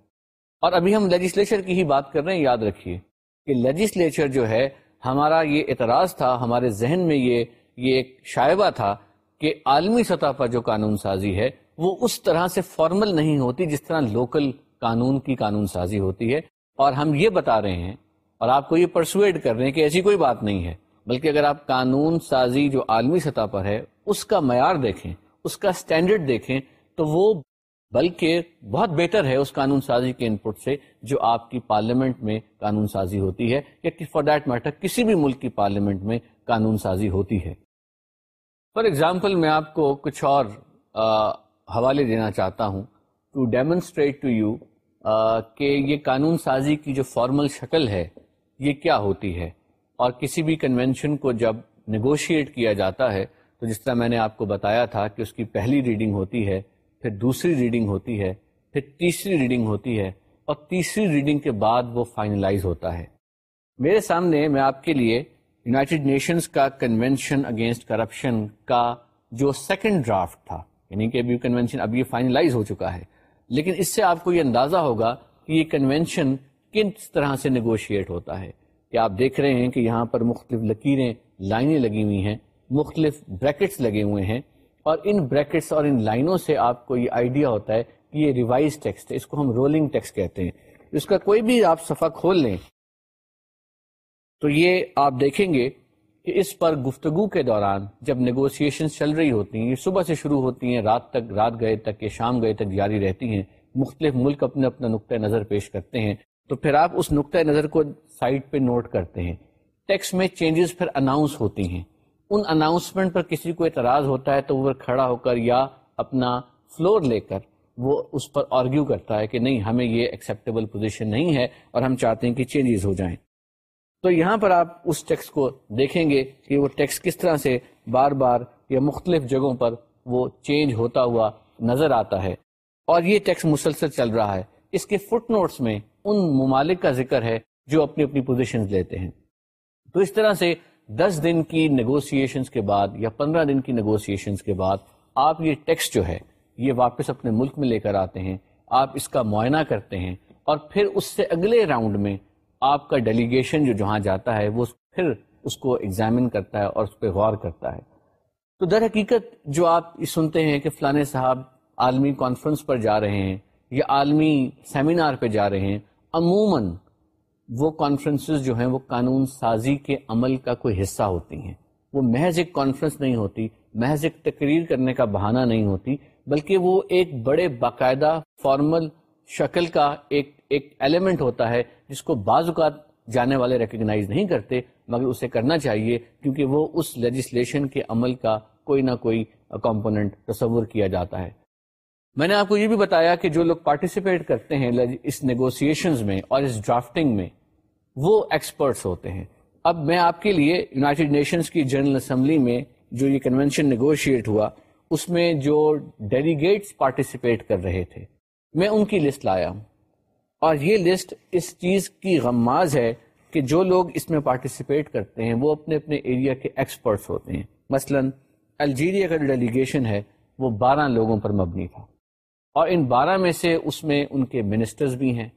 [SPEAKER 1] اور ابھی ہم لیجسلیچر کی ہی بات کر رہے ہیں یاد رکھیے کہ لیجسلیچر جو ہے ہمارا یہ اعتراض تھا ہمارے ذہن میں یہ یہ ایک شائبہ تھا کہ عالمی سطح پر جو قانون سازی ہے وہ اس طرح سے فارمل نہیں ہوتی جس طرح لوکل قانون کی قانون سازی ہوتی ہے اور ہم یہ بتا رہے ہیں اور آپ کو یہ پرسویٹ کر رہے ہیں کہ ایسی کوئی بات نہیں ہے بلکہ اگر آپ قانون سازی جو عالمی سطح پر ہے اس کا معیار دیکھیں اس کا اسٹینڈرڈ دیکھیں تو وہ بلکہ بہت بہتر ہے اس قانون سازی کے ان پٹ سے جو آپ کی پارلیمنٹ میں قانون سازی ہوتی ہے یا فار دیٹ میٹر کسی بھی ملک کی پارلیمنٹ میں قانون سازی ہوتی ہے فار ایگزامپل میں آپ کو کچھ اور حوالے دینا چاہتا ہوں ٹو ڈیمونسٹریٹ ٹو یو کہ یہ قانون سازی کی جو فارمل شکل ہے یہ کیا ہوتی ہے اور کسی بھی کنونشن کو جب نیگوشیٹ کیا جاتا ہے تو جس طرح میں نے آپ کو بتایا تھا کہ اس کی پہلی ریڈنگ ہوتی ہے پھر دوسری ریڈنگ ہوتی ہے پھر تیسری ریڈنگ ہوتی ہے اور تیسری ریڈنگ کے بعد وہ فائنلائز ہوتا ہے میرے سامنے میں آپ کے لیے یونائٹڈ نیشنز کا کنونشن اگینسٹ کرپشن کا جو سیکنڈ ڈرافٹ تھا یعنی کہ ابھی کنونشن اب یہ فائنلائز ہو چکا ہے لیکن اس سے آپ کو یہ اندازہ ہوگا کہ یہ کنونشن کن طرح سے نیگوشیٹ ہوتا ہے کہ آپ دیکھ رہے ہیں کہ یہاں پر مختلف لکیریں لائنیں لگی ہوئی ہیں مختلف بریکٹس لگے ہوئے ہیں اور ان بریکٹس اور ان لائنوں سے آپ کو یہ آئیڈیا ہوتا ہے کہ یہ ریوائز ٹیکسٹ ہے اس کو ہم رولنگ ٹیکسٹ کہتے ہیں اس کا کوئی بھی آپ صفحہ کھول لیں تو یہ آپ دیکھیں گے کہ اس پر گفتگو کے دوران جب نیگوسیشن چل رہی ہوتی ہیں یہ صبح سے شروع ہوتی ہیں رات تک رات گئے تک یا شام گئے تک جاری رہتی ہیں مختلف ملک اپنا اپنا نقطۂ نظر پیش کرتے ہیں تو پھر آپ اس نقطۂ نظر کو سائٹ پہ نوٹ کرتے ہیں ٹیکس میں چینجز پھر اناؤنس ہوتی ہیں ان اناؤنسمنٹ پر کسی کو اعتراض ہوتا ہے تو وہ کھڑا ہو کر یا اپنا فلور لے کر وہ اس پر آرگیو کرتا ہے کہ نہیں ہمیں یہ ایکسیپٹیبل پوزیشن نہیں ہے اور ہم چاہتے ہیں کہ چینجز ہو جائیں تو یہاں پر آپ اس ٹیکس کو دیکھیں گے کہ وہ ٹیکس کس طرح سے بار بار یا مختلف جگہوں پر وہ چینج ہوتا ہوا نظر آتا ہے اور یہ ٹیکس مسلسل چل رہا ہے اس کے فٹ نوٹس میں ان ممالک کا ذکر ہے جو اپنی اپنی پوزیشن لیتے ہیں تو اس طرح سے دس دن کی نگوسیئیشنس کے بعد یا پندرہ دن کی نگوسیشنس کے بعد آپ یہ ٹیکس جو ہے یہ واپس اپنے ملک میں لے کر آتے ہیں آپ اس کا معائنہ کرتے ہیں اور پھر اس سے اگلے راؤنڈ میں آپ کا ڈیلیگیشن جو جہاں جاتا ہے وہ پھر اس کو ایگزامن کرتا ہے اور اس پہ غور کرتا ہے تو در حقیقت جو آپ یہ سنتے ہیں کہ فلانے صاحب عالمی کانفرنس پر جا رہے ہیں یا عالمی سیمینار پہ جا رہے ہیں عموماً وہ کانفرنسز جو ہیں وہ قانون سازی کے عمل کا کوئی حصہ ہوتی ہیں وہ محض ایک کانفرنس نہیں ہوتی محض ایک تقریر کرنے کا بہانہ نہیں ہوتی بلکہ وہ ایک بڑے باقاعدہ فارمل شکل کا ایک ایک ایلیمنٹ ہوتا ہے جس کو بعض اوقات جانے والے ریکگنائز نہیں کرتے مگر اسے کرنا چاہیے کیونکہ وہ اس لیجسلیشن کے عمل کا کوئی نہ کوئی کمپوننٹ تصور کیا جاتا ہے میں نے آپ کو یہ بھی بتایا کہ جو لوگ پارٹیسپیٹ کرتے ہیں اس نیگوسیشنز میں اور اس ڈرافٹنگ میں وہ ایکسپرٹس ہوتے ہیں اب میں آپ کے لیے یونائٹڈ نیشنز کی جنرل اسمبلی میں جو یہ کنونشن نیگوشیٹ ہوا اس میں جو ڈیلیگیٹس پارٹیسپیٹ کر رہے تھے میں ان کی لسٹ لایا ہوں اور یہ لسٹ اس چیز کی غماز ہے کہ جو لوگ اس میں پارٹیسپیٹ کرتے ہیں وہ اپنے اپنے ایریا کے ایکسپرٹس ہوتے ہیں مثلا الجیریا کا جو ڈیلیگیشن ہے وہ بارہ لوگوں پر مبنی تھا اور ان بارہ میں سے اس میں ان کے منسٹرز بھی ہیں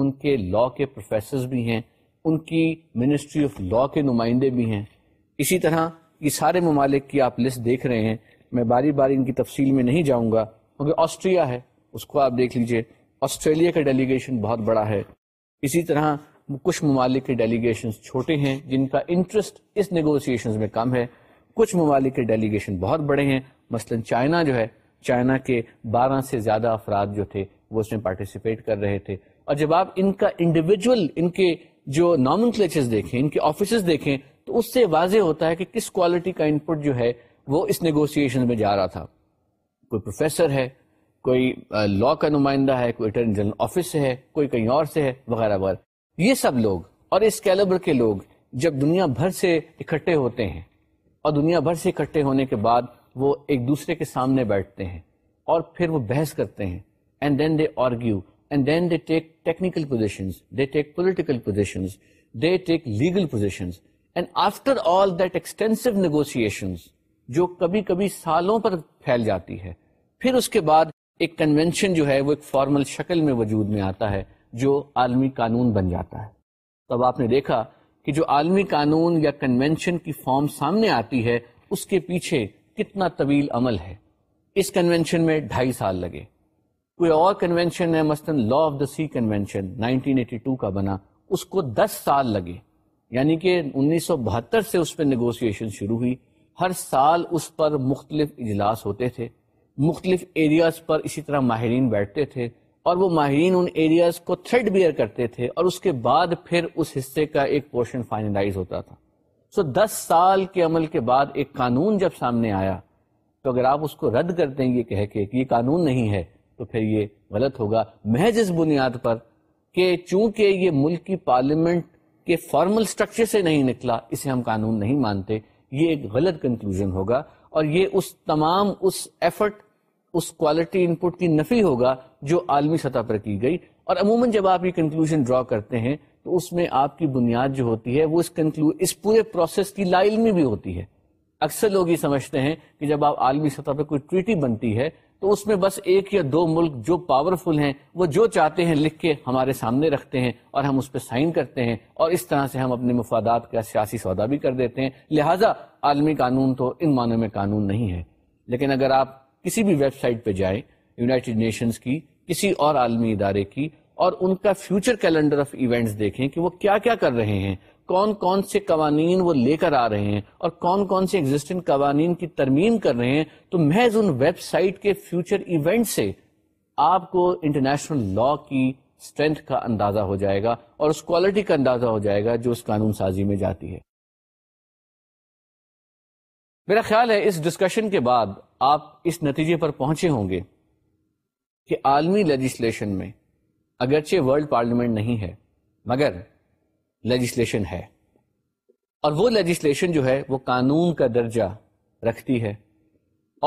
[SPEAKER 1] ان کے لاء کے پروفیسرز بھی ہیں ان کی منسٹری آف لاء کے نمائندے بھی ہیں اسی طرح یہ سارے ممالک کی آپ لسٹ دیکھ رہے ہیں میں باری باری ان کی تفصیل میں نہیں جاؤں گا کیونکہ آسٹریا ہے اس کو آپ دیکھ لیجئے آسٹریلیا کا ڈیلیگیشن بہت بڑا ہے اسی طرح کچھ ممالک کے ڈیلیگیشن چھوٹے ہیں جن کا انٹرسٹ اس نیگوسیشن میں کم ہے کچھ ممالک کے ڈیلیگیشن بہت بڑے ہیں مثلا چائنا جو ہے چائنا کے بارہ سے زیادہ افراد جو تھے وہ اس میں پارٹیسپیٹ کر رہے تھے اور جب آپ ان کا انڈیویجول ان کے جو نامن انکلیچز دیکھیں ان کے آفیسز دیکھیں تو اس سے واضح ہوتا ہے کہ کس کوالٹی کا ان پٹ جو ہے وہ اس نیگوسیشن میں جا رہا تھا کوئی پروفیسر ہے کوئی لا کا نمائندہ ہے کوئی اٹرنی جنرل آفس سے ہے کوئی کہیں اور سے ہے وغیرہ وغیرہ یہ سب لوگ اور اس کیلبر کے لوگ جب دنیا بھر سے اکٹھے ہوتے ہیں اور دنیا بھر سے اکٹھے ہونے کے بعد وہ ایک دوسرے کے سامنے بیٹھتے ہیں اور پھر وہ بحث کرتے ہیں and then they argue and then they tech technical they they tech tech political legal and after all that extensive negotiations جو کبھی کبھی سالوں پر پھیل جاتی ہے پھر اس کے بعد ایک کنونشن جو ہے وہ ایک فارمل شکل میں وجود میں آتا ہے جو عالمی قانون بن جاتا ہے تب آپ نے دیکھا کہ جو عالمی قانون یا کنونشن کی فارم سامنے آتی ہے اس کے پیچھے کتنا طویل عمل ہے اس کنونشن میں ڈھائی سال لگے کوئی اور کنونشن ہے مثلاً law of the sea convention 1982 کا بنا اس کو دس سال لگے یعنی کہ انیس سو بہتر سے اس پہ نیگوسیشن شروع ہوئی ہر سال اس پر مختلف اجلاس ہوتے تھے مختلف ایریاز پر اسی طرح ماہرین بیٹھتے تھے اور وہ ماہرین ان ایریاز کو تھریڈ بیئر کرتے تھے اور اس کے بعد پھر اس حصے کا ایک پورشن فائنلائز ہوتا تھا سو so دس سال کے عمل کے بعد ایک قانون جب سامنے آیا تو اگر آپ اس کو رد کر دیں یہ کہہ کے کہ یہ قانون نہیں ہے تو پھر یہ غلط ہوگا محض اس بنیاد پر کہ چونکہ یہ ملک کی پارلیمنٹ کے فارمل سٹرکچر سے نہیں نکلا اسے ہم قانون نہیں مانتے یہ ایک غلط کنکلوژن ہوگا اور یہ اس تمام اس ایفرٹ اس کوالٹی ان پٹ کی نفی ہوگا جو عالمی سطح پر کی گئی اور عموماً جب آپ یہ کنکلوژ ڈرا کرتے ہیں تو اس میں آپ کی بنیاد جو ہوتی ہے وہ اس کنکلو اس پورے پروسیس کی لا علمی بھی ہوتی ہے اکثر لوگ یہ سمجھتے ہیں کہ جب آپ عالمی سطح پہ کوئی ٹریٹی بنتی ہے تو اس میں بس ایک یا دو ملک جو پاورفل ہیں وہ جو چاہتے ہیں لکھ کے ہمارے سامنے رکھتے ہیں اور ہم اس پہ سائن کرتے ہیں اور اس طرح سے ہم اپنے مفادات کا سیاسی سودا بھی کر دیتے ہیں لہٰذا عالمی قانون تو ان معنوں میں قانون نہیں ہے لیکن اگر آپ کسی بھی ویب سائٹ پہ جائیں یونائٹڈ نیشنز کی کسی اور عالمی ادارے کی اور ان کا فیوچر کیلنڈر آف ایونٹس دیکھیں کہ وہ کیا کیا کر رہے ہیں کون کون سے قوانین وہ لے کر آ رہے ہیں اور کون کون سے ایگزٹنگ قوانین کی ترمیم کر رہے ہیں تو محض ان ویب سائٹ کے فیوچر ایونٹ سے آپ کو انٹرنیشنل لا کی اسٹرینتھ کا اندازہ ہو جائے گا اور اس کوالٹی کا اندازہ ہو جائے گا جو اس قانون سازی میں جاتی ہے میرا خیال ہے اس ڈسکشن کے بعد آپ اس نتیجے پر پہنچے ہوں گے کہ عالمی لیجسلیشن میں اگرچہ ورلڈ پارلیمنٹ نہیں ہے مگر لیجسلیشن ہے اور وہ لیجسلیشن جو ہے وہ قانون کا درجہ رکھتی ہے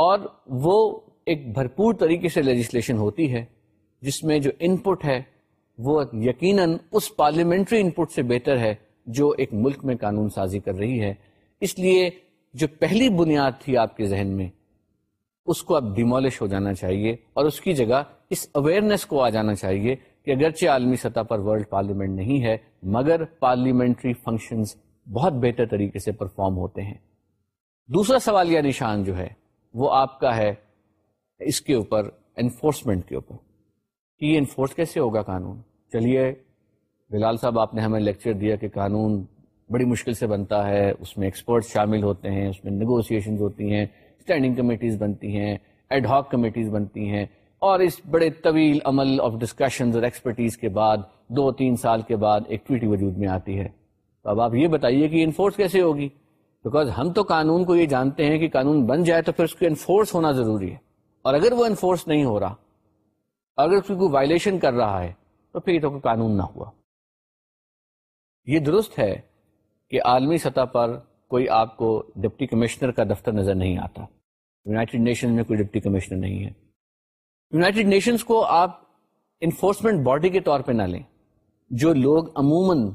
[SPEAKER 1] اور وہ ایک بھرپور طریقے سے لیجسلیشن ہوتی ہے جس میں جو ان پٹ ہے وہ یقیناً اس پارلیمنٹری ان پٹ سے بہتر ہے جو ایک ملک میں قانون سازی کر رہی ہے اس لیے جو پہلی بنیاد تھی آپ کے ذہن میں اس کو اب ڈیمالش ہو جانا چاہیے اور اس کی جگہ اس اویئرنیس کو آ جانا چاہیے کہ اگرچہ عالمی سطح پر ورلڈ پارلیمنٹ نہیں ہے مگر پارلیمنٹری فنکشنز بہت بہتر طریقے سے پرفارم ہوتے ہیں دوسرا سوال یا نشان جو ہے وہ آپ کا ہے اس کے اوپر انفورسمنٹ کے اوپر کہ یہ انفورس کیسے ہوگا قانون چلیے بلال صاحب آپ نے ہمیں لیکچر دیا کہ قانون بڑی مشکل سے بنتا ہے اس میں ایکسپرٹ شامل ہوتے ہیں اس میں نیگوسیشنز ہوتی ہیں اسٹینڈنگ کمیٹیز بنتی ہیں ایڈ ہاک کمیٹیز بنتی ہیں اور اس بڑے طویل عمل آف ڈسکشن اور ایکسپرٹیز کے بعد دو تین سال کے بعد ایک ٹویٹی وجود میں آتی ہے تو اب آپ یہ بتائیے کہ انفورس کیسے ہوگی بیکاز ہم تو قانون کو یہ جانتے ہیں کہ قانون بن جائے تو پھر اس کو انفورس ہونا ضروری ہے اور اگر وہ انفورس نہیں ہو رہا اگر اس کو وائلیشن کر رہا ہے تو پھر یہ تو قانون نہ ہوا یہ درست ہے کہ عالمی سطح پر کوئی آپ کو ڈپٹی کمشنر کا دفتر نظر نہیں آتا یونائٹڈ نیشن میں کوئی ڈپٹی کمشنر نہیں ہے یونائٹڈ نیشنز کو آپ انفورسمنٹ باڈی کے طور پہ نہ لیں جو لوگ عموماً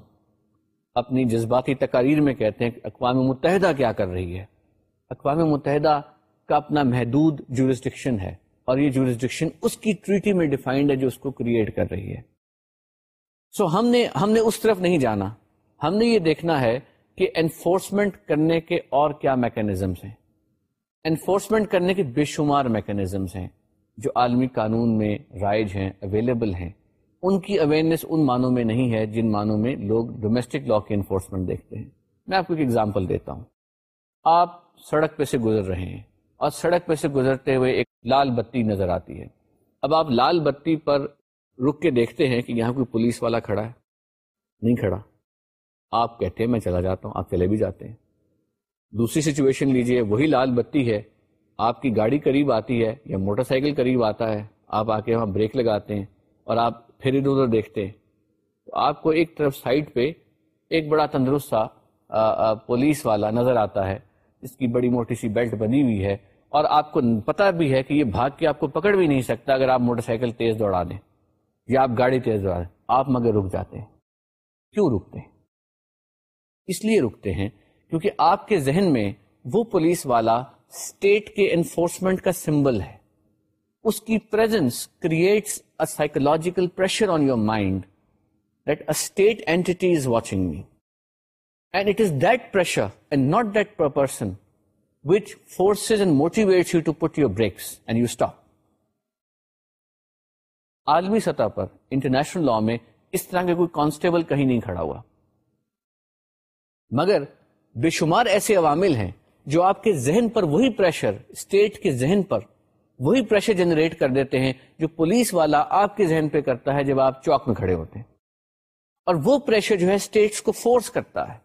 [SPEAKER 1] اپنی جذباتی تقاریر میں کہتے ہیں کہ اقوام متحدہ کیا کر رہی ہے اقوام متحدہ کا اپنا محدود جورسٹکشن ہے اور یہ جورسٹکشن اس کی ٹریٹی میں ڈیفائنڈ ہے جو اس کو کریٹ کر رہی ہے سو so ہم نے ہم نے اس طرف نہیں جانا ہم نے یہ دیکھنا ہے کہ انفورسمنٹ کرنے کے اور کیا میکینزمس ہیں انفورسمنٹ کرنے کے بے شمار میکینزمس ہیں جو عالمی قانون میں رائج ہیں اویلیبل ہیں ان کی اویئرنیس ان معنوں میں نہیں ہے جن معنوں میں لوگ ڈومیسٹک لا کے انفورسمنٹ دیکھتے ہیں میں آپ کو ایک ایگزامپل دیتا ہوں آپ سڑک پہ سے گزر رہے ہیں اور سڑک پہ سے گزرتے ہوئے ایک لال بتی نظر آتی ہے اب آپ لال بتی پر رک کے دیکھتے ہیں کہ یہاں کوئی پولیس والا کھڑا ہے نہیں کھڑا آپ کہتے ہیں میں چلا جاتا ہوں آپ چلے بھی جاتے ہیں دوسری سچویشن لیجئے وہی لال بتی ہے آپ کی گاڑی قریب آتی ہے یا موٹر سائیکل قریب آتا ہے آپ آ کے وہاں بریک لگاتے ہیں اور آپ پھر ادھر ادھر دیکھتے ہیں تو آپ کو ایک طرف سائڈ پہ ایک بڑا تندرست سا پولیس والا نظر آتا ہے اس کی بڑی موٹی سی بیلٹ بنی ہوئی ہے اور آپ کو پتا بھی ہے کہ یہ بھاگ کے آپ کو پکڑ بھی نہیں سکتا اگر آپ موٹر سائیکل تیز دوڑا دیں یا آپ گاڑی تیز دوڑا دیں آپ مگر رک جاتے ہیں کیوں رکتے ہیں اس لیے رکتے ہیں کیونکہ آپ کے ذہن میں وہ پولیس والا اسٹیٹ کے انفورسمنٹ کا سمبل ہے اس کی presence creates a psychological pressure on your mind that state entity is watching me and it is that pressure and not that person which forces and motivate you to put your brakes and you stop عالمی سطح پر انٹرنیشنل لا میں اس طرح کا کوئی کانسٹیبل کہیں نہیں کھڑا ہوا مگر بے شمار ایسے عوامل ہیں جو آپ کے ذہن پر وہی پریشر اسٹیٹ کے ذہن پر وہی پریشر جنریٹ کر دیتے ہیں جو پولیس والا آپ کے ذہن پہ کرتا ہے جب آپ چوک میں کھڑے ہوتے ہیں اور وہ پریشر جو ہے اسٹیٹس کو فورس کرتا ہے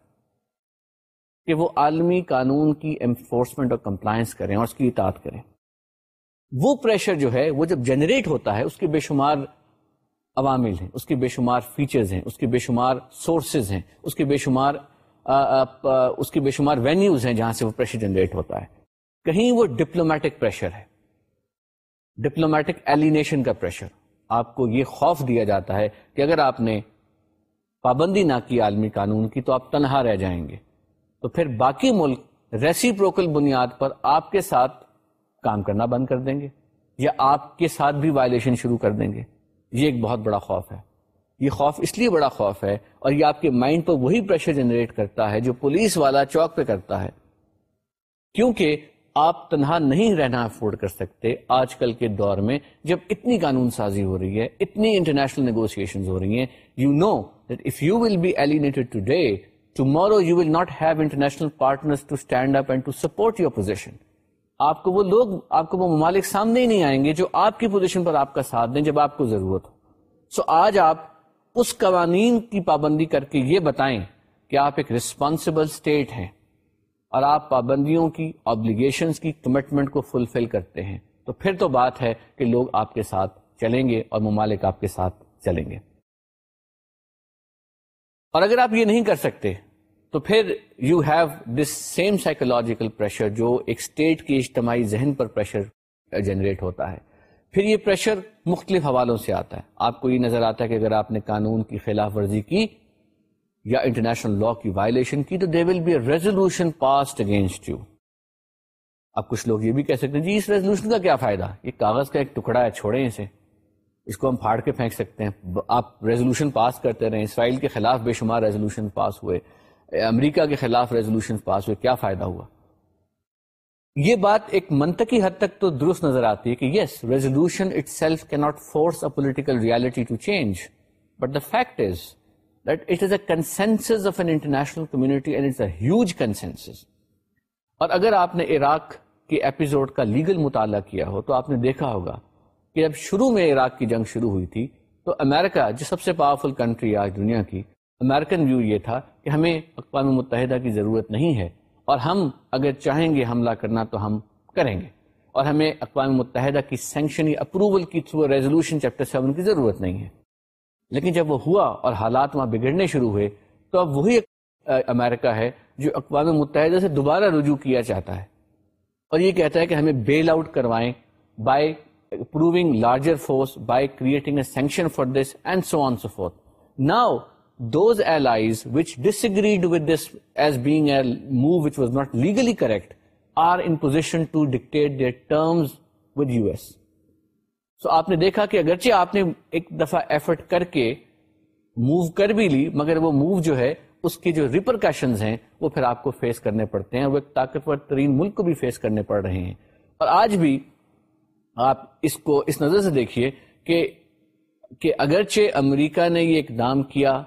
[SPEAKER 1] کہ وہ عالمی قانون کی انفورسمنٹ اور کمپلائنس کریں اور اس کی اطاعت کریں وہ پریشر جو ہے وہ جب جنریٹ ہوتا ہے اس کے بے شمار عوامل ہیں اس کے بے شمار فیچرز ہیں اس کے بے شمار سورسز ہیں اس کے بے شمار اس کی بے شمار وینیوز ہیں جہاں سے وہ پریشر جنریٹ ہوتا ہے کہیں وہ ڈپلومیٹک پریشر ہے ڈپلومیٹک ایلینیشن کا پریشر آپ کو یہ خوف دیا جاتا ہے کہ اگر آپ نے پابندی نہ کی عالمی قانون کی تو آپ تنہا رہ جائیں گے تو پھر باقی ملک ریسی پروکل بنیاد پر آپ کے ساتھ کام کرنا بند کر دیں گے یا آپ کے ساتھ بھی وائلیشن شروع کر دیں گے یہ ایک بہت بڑا خوف ہے یہ خوف اس لیے بڑا خوف ہے اور یہ آپ کے مائنڈ پر وہی پریشر جنریٹ کرتا ہے جو پولیس والا چوک پہ کرتا ہے کیونکہ آپ تنہا نہیں رہنا افورڈ کر سکتے آج کل کے دور میں جب اتنی قانون سازی ہو رہی ہے اتنی انٹرنیشنل نیگوسیشن ہو رہی ہیں you know that if you will be alienated today tomorrow you will not have international partner position آپ کو وہ لوگ آپ کو وہ ممالک سامنے ہی نہیں آئیں گے جو آپ کی پوزیشن پر آپ کا ساتھ دیں جب آپ کو ضرورت ہو سو so, آج آپ اس قوانین کی پابندی کر کے یہ بتائیں کہ آپ ایک ریسپانسبل اسٹیٹ ہیں اور آپ پابندیوں کی آبلیگیشنس کی کمٹمنٹ کو فلفل کرتے ہیں تو پھر تو بات ہے کہ لوگ آپ کے ساتھ چلیں گے اور ممالک آپ کے ساتھ چلیں گے اور اگر آپ یہ نہیں کر سکتے تو پھر you have this same psychological pressure جو ایک اسٹیٹ کے اجتماعی ذہن پر پریشر جنریٹ ہوتا ہے پھر یہ پریشر مختلف حوالوں سے آتا ہے آپ کو یہ نظر آتا ہے کہ اگر آپ نے قانون کی خلاف ورزی کی یا انٹرنیشنل لا کی وائلیشن کی تو they will be a resolution passed against you اب کچھ لوگ یہ بھی کہہ سکتے ہیں جی اس ریزولوشن کا کیا فائدہ یہ کاغذ کا ایک ٹکڑا ہے چھوڑیں اسے اس کو ہم پھاڑ کے پھینک سکتے ہیں آپ ریزولوشن پاس کرتے رہے اسرائیل کے خلاف بے شمار ریزولوشن پاس ہوئے امریکہ کے خلاف ریزولوشن پاس ہوئے کیا فائدہ ہوا یہ بات ایک منطقی حد تک تو درست نظر آتی ہے کہ یس ریزولوشن اٹ سیلف کی not force political reality to change but the fact is that it is a consensus of an international community and it's a huge ہی اور اگر آپ نے عراق کے ایپیزوڈ کا لیگل مطالعہ کیا ہو تو آپ نے دیکھا ہوگا کہ جب شروع میں عراق کی جنگ شروع ہوئی تھی تو امیرکا جو سب سے پاورفل کنٹری آج دنیا کی امیرکن ویو یہ تھا کہ ہمیں اقوام متحدہ کی ضرورت نہیں ہے اور ہم اگر چاہیں گے حملہ کرنا تو ہم کریں گے اور ہمیں اقوام متحدہ کی سینکشن اپروول کی تھرو ریزولوشن چیپٹر سیون کی ضرورت نہیں ہے لیکن جب وہ ہوا اور حالات وہاں بگڑنے شروع ہوئے تو اب وہی امریکہ ہے جو اقوام متحدہ سے دوبارہ رجوع کیا جاتا ہے اور یہ کہتا ہے کہ ہمیں بیل آؤٹ کروائیں by approving larger force by creating a sanction for this and so on so forth now those allies which which disagreed with with this as being a move was not legally correct are in position to dictate their terms US. So those کر کے آر کر بھی لی مگر وہ موو جو ہے اس کے جو ریپرکاشن ہیں وہ پھر آپ کو فیس کرنے پڑتے ہیں ایک طاقتور ترین ملک کو بھی فیس کرنے پڑ رہے ہیں اور آج بھی آپ اس کو اس نظر سے دیکھیے کہ اگرچہ امریکہ نے یہ اقدام کیا